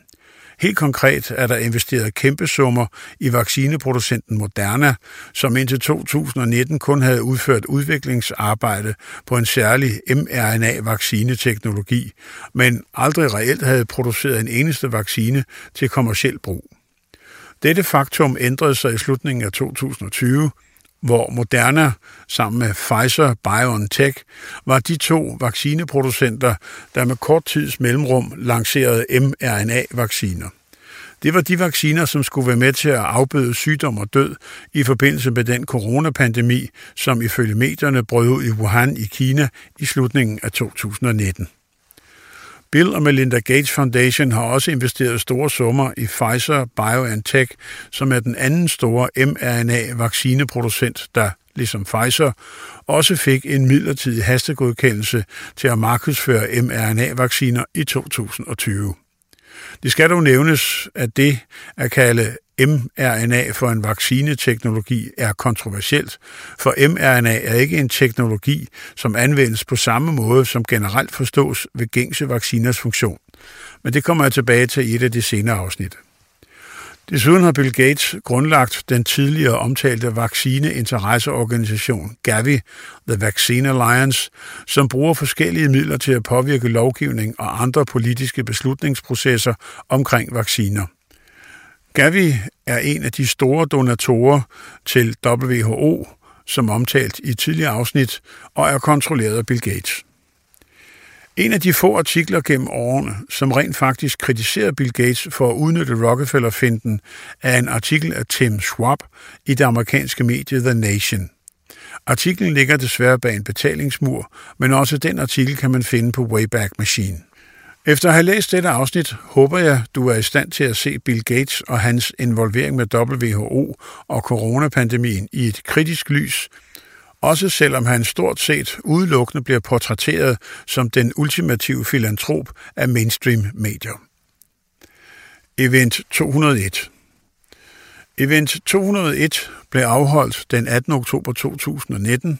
S1: Helt konkret er der investeret kæmpe summer i vaccineproducenten Moderna, som indtil 2019 kun havde udført udviklingsarbejde på en særlig mRNA-vaccineteknologi, men aldrig reelt havde produceret en eneste vaccine til kommersiel brug. Dette faktum ændrede sig i slutningen af 2020, hvor Moderna sammen med Pfizer BioNTech var de to vaccineproducenter, der med kort tids mellemrum lancerede mRNA-vacciner. Det var de vacciner, som skulle være med til at afbøde sygdom og død i forbindelse med den coronapandemi, som ifølge medierne brød ud i Wuhan i Kina i slutningen af 2019. Bill og Melinda Gates Foundation har også investeret store summer i Pfizer BioNTech, som er den anden store mRNA-vaccineproducent, der ligesom Pfizer, også fik en midlertidig hastegodkendelse til at markedsføre mRNA-vacciner i 2020. Det skal dog nævnes, at det at kalde mRNA for en vaccineteknologi er kontroversielt, for mRNA er ikke en teknologi, som anvendes på samme måde, som generelt forstås ved gængse vacciners funktion. Men det kommer jeg tilbage til i et af de senere afsnit. Desuden har Bill Gates grundlagt den tidligere omtalte vaccineinteresseorganisation Gavi, The Vaccine Alliance, som bruger forskellige midler til at påvirke lovgivning og andre politiske beslutningsprocesser omkring vacciner. Gavi er en af de store donatorer til WHO, som omtalt i tidligere afsnit, og er kontrolleret af Bill Gates. En af de få artikler gennem årene, som rent faktisk kritiserer Bill Gates for at udnytte Rockefeller-finden, er en artikel af Tim Schwab i det amerikanske medie The Nation. Artiklen ligger desværre bag en betalingsmur, men også den artikel kan man finde på Wayback Machine. Efter at have læst dette afsnit, håber jeg, du er i stand til at se Bill Gates og hans involvering med WHO og coronapandemien i et kritisk lys, også selvom han stort set udelukkende bliver portrætteret som den ultimative filantrop af mainstream-medier. Event 201 Event 201 blev afholdt den 18. oktober 2019,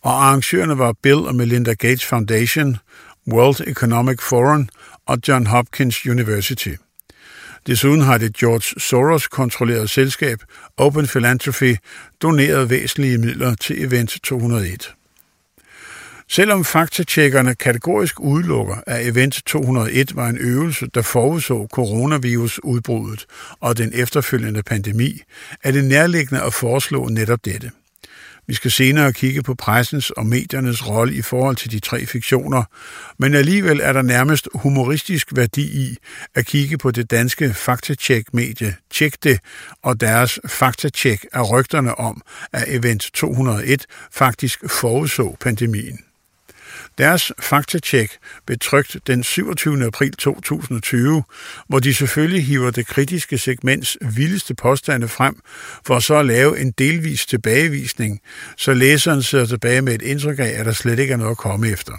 S1: og arrangørerne var Bill og Melinda Gates Foundation, World Economic Forum og John Hopkins University. Desuden har det George Soros-kontrollerede selskab Open Philanthropy doneret væsentlige midler til Event 201. Selvom faktatjekkerne kategorisk udelukker, at Event 201 var en øvelse, der forudså coronavirusudbruddet og den efterfølgende pandemi, er det nærliggende at foreslå netop dette – vi skal senere kigge på pressens og mediernes rolle i forhold til de tre fiktioner, men alligevel er der nærmest humoristisk værdi i at kigge på det danske faktatjek-medie Tjek det og deres faktatjek af rygterne om, at Event 201 faktisk forudså pandemien. Deres faktatjek blev trygt den 27. april 2020, hvor de selvfølgelig hiver det kritiske segments vildeste påstande frem, for så at lave en delvis tilbagevisning, så læseren sidder tilbage med et indtryk af, at der slet ikke er noget at komme efter.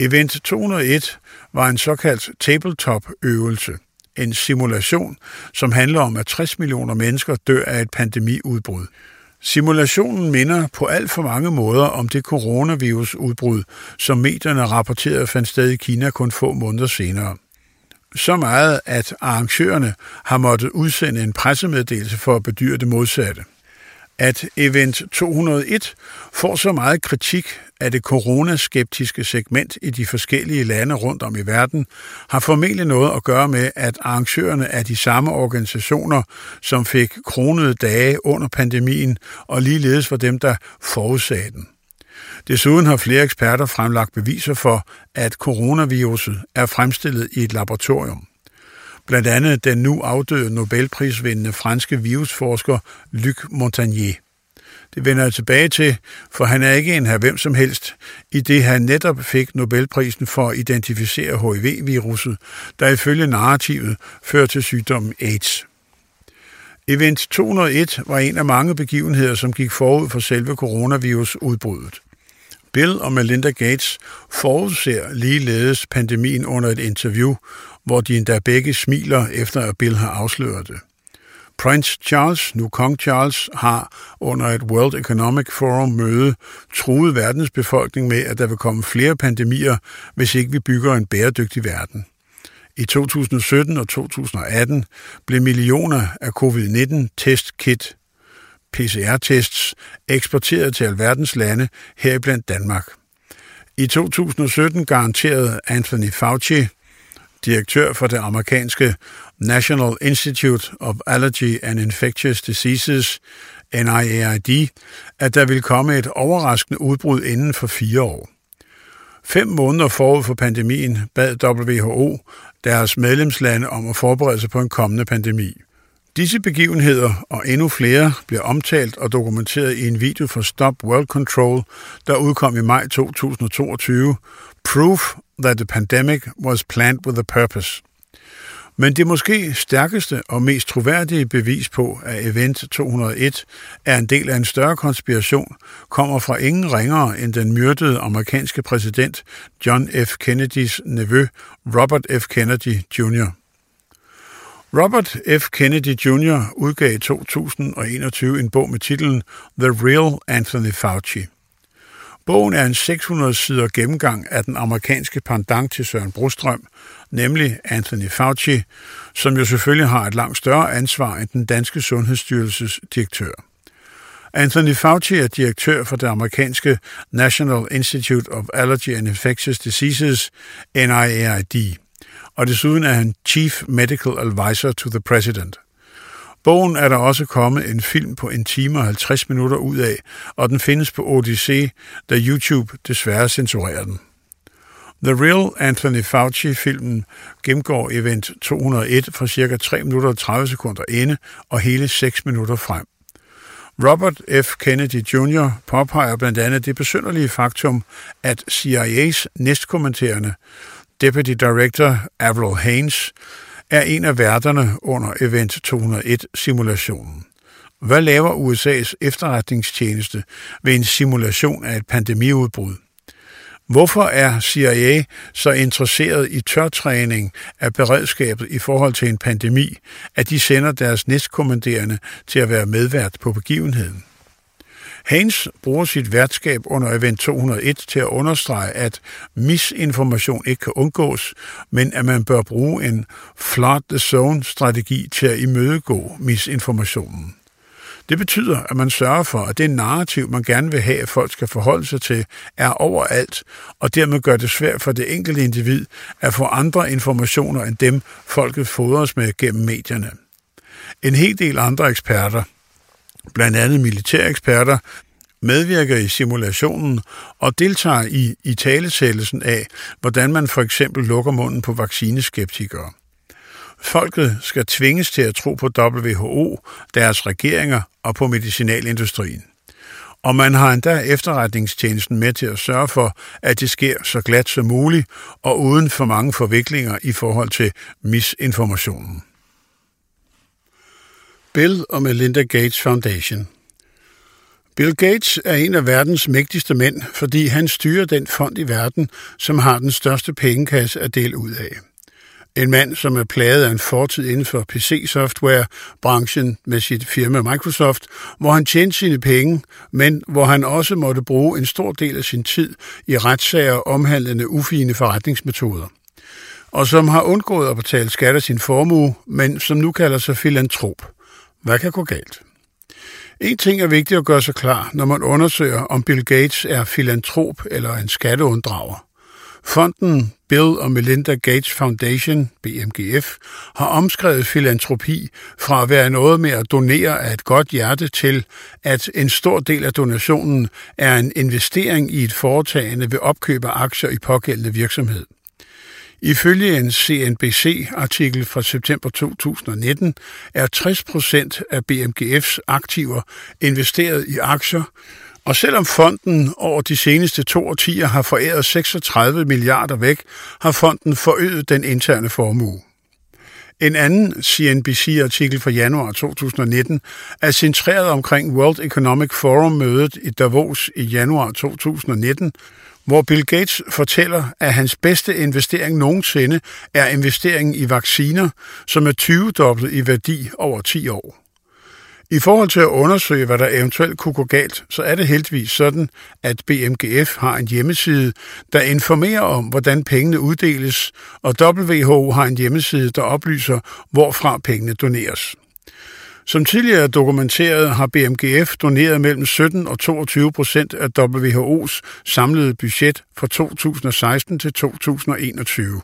S1: Event 201 var en såkaldt tabletop-øvelse, en simulation, som handler om, at 60 millioner mennesker dør af et pandemiudbrud. Simulationen minder på alt for mange måder om det coronavirusudbrud, som medierne rapporterede fandt sted i Kina kun få måneder senere. Så meget, at arrangørerne har måttet udsende en pressemeddelelse for at bedyre det modsatte at Event 201 får så meget kritik af det coronaskeptiske segment i de forskellige lande rundt om i verden, har formentlig noget at gøre med, at arrangørerne er de samme organisationer, som fik kronede dage under pandemien, og ligeledes for dem, der forudsagde den. Desuden har flere eksperter fremlagt beviser for, at coronaviruset er fremstillet i et laboratorium. Blandt andet den nu afdøde Nobelprisvindende franske virusforsker Luc Montagnier. Det vender jeg tilbage til, for han er ikke en her hvem som helst, i det han netop fik Nobelprisen for at identificere HIV-viruset, der ifølge narrativet fører til sygdommen AIDS. Event 201 var en af mange begivenheder, som gik forud for selve coronavirusudbruddet. Bill og Melinda Gates forudser ligeledes pandemien under et interview, hvor de endda begge smiler efter at Bill har afsløret det. Prince Charles, nu kong Charles, har under et World Economic Forum møde truet verdens befolkning med, at der vil komme flere pandemier, hvis ikke vi bygger en bæredygtig verden. I 2017 og 2018 blev millioner af covid-19 testkit PCR-tests eksporteret til alverdens lande, heriblandt Danmark. I 2017 garanterede Anthony Fauci, direktør for det amerikanske National Institute of Allergy and Infectious Diseases, NIAID, at der vil komme et overraskende udbrud inden for fire år. Fem måneder forud for pandemien bad WHO deres medlemslande om at forberede sig på en kommende pandemi. Disse begivenheder og endnu flere bliver omtalt og dokumenteret i en video for Stop World Control, der udkom i maj 2022, Proof that the pandemic was planned with a purpose. Men det måske stærkeste og mest troværdige bevis på, at Event 201 er en del af en større konspiration, kommer fra ingen ringere end den myrdede amerikanske præsident John F. Kennedys nevø Robert F. Kennedy Jr. Robert F. Kennedy Jr. udgav i 2021 en bog med titlen The Real Anthony Fauci. Bogen er en 600-sider gennemgang af den amerikanske pendant til Søren Brostrøm, nemlig Anthony Fauci, som jo selvfølgelig har et langt større ansvar end den danske Sundhedsstyrelses direktør. Anthony Fauci er direktør for det amerikanske National Institute of Allergy and Infectious Diseases, NIAID og desuden er han Chief Medical Advisor to the President. Bogen er der også kommet en film på en time og 50 minutter ud af, og den findes på Odyssey, da YouTube desværre censurerer den. The Real Anthony Fauci-filmen gennemgår event 201 fra cirka 3 minutter og 30 sekunder inde og hele 6 minutter frem. Robert F. Kennedy Jr. påpeger blandt andet det besynderlige faktum, at CIA's næstkommenterende Deputy Director Avril Haines, er en af værterne under Event 201-simulationen. Hvad laver USA's efterretningstjeneste ved en simulation af et pandemiudbrud? Hvorfor er CIA så interesseret i tørtræning af beredskabet i forhold til en pandemi, at de sender deres næstkommanderende til at være medvært på begivenheden? Haynes bruger sit værtskab under Event 201 til at understrege, at misinformation ikke kan undgås, men at man bør bruge en flood the zone-strategi til at imødegå misinformationen. Det betyder, at man sørger for, at det narrativ, man gerne vil have, at folk skal forholde sig til, er overalt, og dermed gør det svært for det enkelte individ at få andre informationer end dem, folket fodres med gennem medierne. En hel del andre eksperter – blandt andet militæreksperter, medvirker i simulationen og deltager i, i talesættelsen af, hvordan man for eksempel lukker munden på vaccineskeptikere. Folket skal tvinges til at tro på WHO, deres regeringer og på medicinalindustrien. Og man har endda efterretningstjenesten med til at sørge for, at det sker så glat som muligt og uden for mange forviklinger i forhold til misinformationen. Bill og Melinda Gates Foundation Bill Gates er en af verdens mægtigste mænd, fordi han styrer den fond i verden, som har den største pengekasse at dele ud af. En mand, som er plaget af en fortid inden for PC-software-branchen med sit firma Microsoft, hvor han tjente sine penge, men hvor han også måtte bruge en stor del af sin tid i retssager omhandlende ufine forretningsmetoder. Og som har undgået at betale skat af sin formue, men som nu kalder sig filantrop. Hvad kan gå galt? En ting er vigtigt at gøre sig klar, når man undersøger, om Bill Gates er filantrop eller en skatteunddrager. Fonden Bill og Melinda Gates Foundation, BMGF, har omskrevet filantropi fra at være noget med at donere af et godt hjerte til, at en stor del af donationen er en investering i et foretagende ved opkøb af aktier i pågældende virksomhed. Ifølge en CNBC-artikel fra september 2019 er 60 procent af BMGF's aktiver investeret i aktier, og selvom fonden over de seneste to årtier har foræret 36 milliarder væk, har fonden forøget den interne formue. En anden CNBC-artikel fra januar 2019 er centreret omkring World Economic Forum-mødet i Davos i januar 2019, hvor Bill Gates fortæller, at hans bedste investering nogensinde er investeringen i vacciner, som er 20-dobbelt i værdi over 10 år. I forhold til at undersøge, hvad der eventuelt kunne gå galt, så er det heldigvis sådan, at BMGF har en hjemmeside, der informerer om, hvordan pengene uddeles, og WHO har en hjemmeside, der oplyser, hvorfra pengene doneres. Som tidligere dokumenteret har BMGF doneret mellem 17 og 22 procent af WHO's samlede budget fra 2016 til 2021,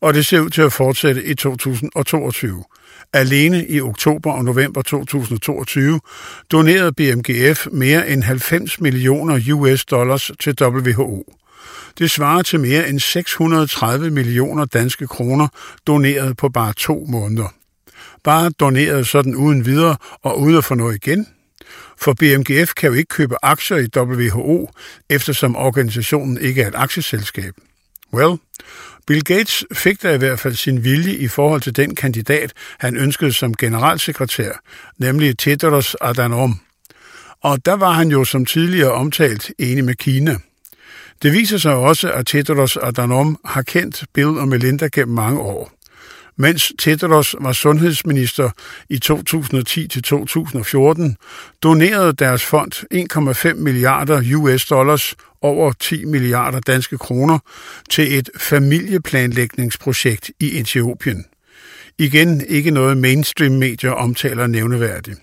S1: og det ser ud til at fortsætte i 2022. Alene i oktober og november 2022 donerede BMGF mere end 90 millioner US dollars til WHO. Det svarer til mere end 630 millioner danske kroner doneret på bare to måneder. Bare doneret sådan uden videre og uden at få noget igen. For BMGF kan jo ikke købe aktier i WHO, eftersom organisationen ikke er et aktieselskab. Well, Bill Gates fik da i hvert fald sin vilje i forhold til den kandidat, han ønskede som generalsekretær, nemlig Tedros Adhanom. Og der var han jo som tidligere omtalt enig med Kina. Det viser sig også, at Tedros Adhanom har kendt Bill og Melinda gennem mange år. Mens Tedros var sundhedsminister i 2010 til 2014, donerede deres fond 1,5 milliarder US dollars over 10 milliarder danske kroner til et familieplanlægningsprojekt i Etiopien. Igen ikke noget mainstream-medier omtaler nævneværdigt.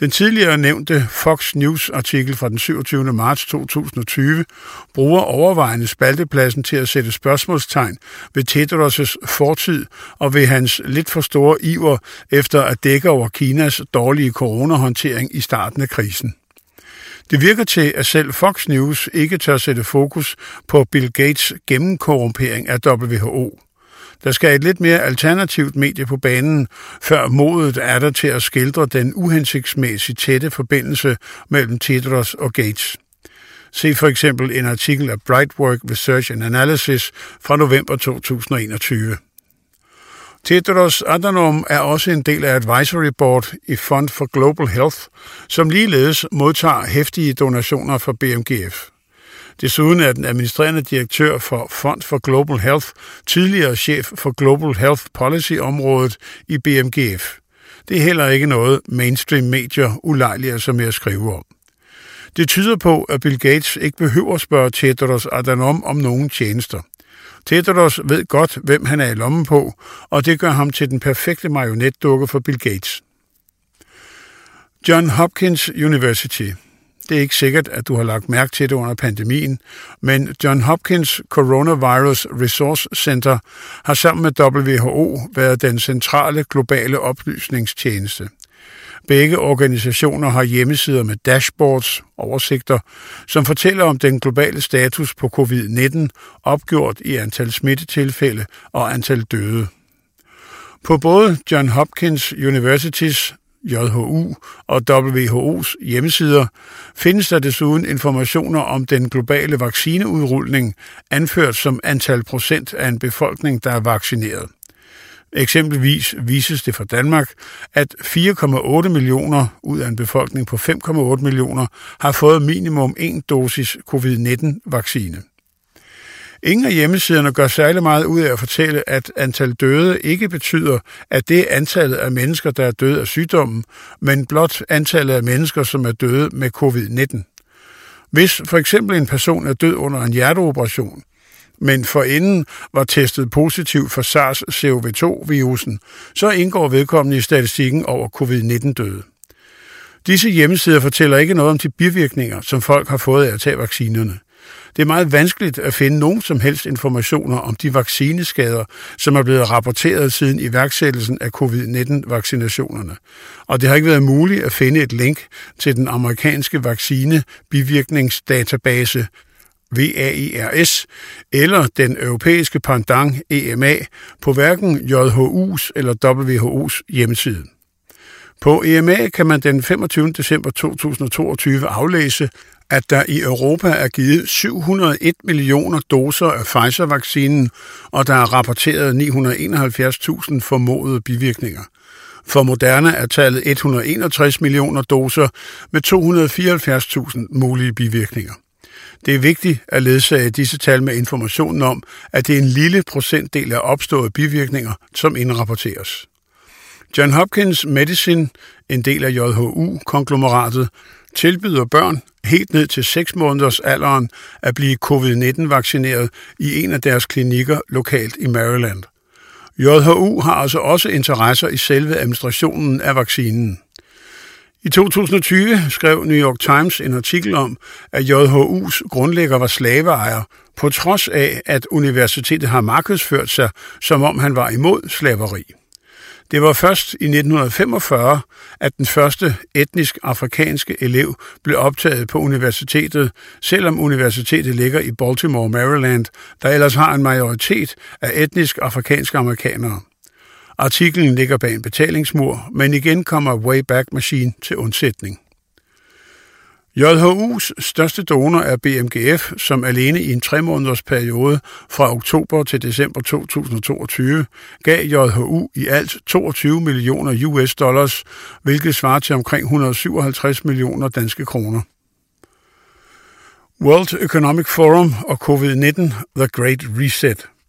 S1: Den tidligere nævnte Fox News-artikel fra den 27. marts 2020 bruger overvejende spaltepladsen til at sætte spørgsmålstegn ved Tedros' fortid og ved hans lidt for store iver efter at dække over Kinas dårlige coronahåndtering i starten af krisen. Det virker til, at selv Fox News ikke tør sætte fokus på Bill Gates gennemkorrumpering af WHO. Der skal et lidt mere alternativt medie på banen, før modet er der til at skildre den uhensigtsmæssigt tætte forbindelse mellem Tedros og Gates. Se for eksempel en artikel af Brightwork Research and Analysis fra november 2021. Tedros Adhanom er også en del af Advisory Board i Fund for Global Health, som ligeledes modtager hæftige donationer fra BMGF. Desuden er den administrerende direktør for Fond for Global Health tidligere chef for Global Health Policy-området i BMGF. Det er heller ikke noget mainstream medier ulejliger sig med at skrive om. Det tyder på, at Bill Gates ikke behøver at spørge Tedros Adhanom om nogen tjenester. Tedros ved godt, hvem han er i lommen på, og det gør ham til den perfekte marionetdukke for Bill Gates. John Hopkins University det er ikke sikkert, at du har lagt mærke til det under pandemien, men John Hopkins Coronavirus Resource Center har sammen med WHO været den centrale globale oplysningstjeneste. Begge organisationer har hjemmesider med dashboards, oversigter, som fortæller om den globale status på covid-19, opgjort i antal smittetilfælde og antal døde. På både John Hopkins Universitys JHU og WHO's hjemmesider findes der desuden informationer om den globale vaccineudrulning, anført som antal procent af en befolkning, der er vaccineret. Eksempelvis vises det for Danmark, at 4,8 millioner ud af en befolkning på 5,8 millioner har fået minimum en dosis covid-19-vaccine. Ingen af hjemmesiderne gør særlig meget ud af at fortælle, at antal døde ikke betyder, at det er antallet af mennesker, der er døde af sygdommen, men blot antallet af mennesker, som er døde med covid-19. Hvis for eksempel en person er død under en hjerteoperation, men forinden var testet positiv for SARS-CoV-2-virusen, så indgår vedkommende i statistikken over covid-19-døde. Disse hjemmesider fortæller ikke noget om de bivirkninger, som folk har fået af at tage vaccinerne. Det er meget vanskeligt at finde nogen som helst informationer om de vaccineskader, som er blevet rapporteret siden iværksættelsen af covid-19-vaccinationerne. Og det har ikke været muligt at finde et link til den amerikanske vaccine-bivirkningsdatabase VAIRS eller den europæiske pendant EMA på hverken JHU's eller WHO's hjemmeside. På EMA kan man den 25. december 2022 aflæse, at der i Europa er givet 701 millioner doser af Pfizer-vaccinen, og der er rapporteret 971.000 formodede bivirkninger. For Moderna er tallet 161 millioner doser med 274.000 mulige bivirkninger. Det er vigtigt at ledsage disse tal med informationen om, at det er en lille procentdel af opståede bivirkninger, som indrapporteres. John Hopkins Medicine, en del af JHU-konglomeratet, tilbyder børn helt ned til 6 måneders alderen at blive covid-19-vaccineret i en af deres klinikker lokalt i Maryland. JHU har altså også interesser i selve administrationen af vaccinen. I 2020 skrev New York Times en artikel om, at JHU's grundlægger var slaveejer, på trods af, at universitetet har markedsført sig, som om han var imod slaveri. Det var først i 1945, at den første etnisk afrikanske elev blev optaget på universitetet, selvom universitetet ligger i Baltimore, Maryland, der ellers har en majoritet af etnisk afrikanske amerikanere. Artiklen ligger bag en betalingsmur, men igen kommer Wayback Machine til undsætning. JHU's største donor er BMGF, som alene i en tre måneders periode fra oktober til december 2022 gav JHU i alt 22 millioner US dollars, hvilket svarer til omkring 157 millioner danske kroner. World Economic Forum og covid-19 The Great Reset –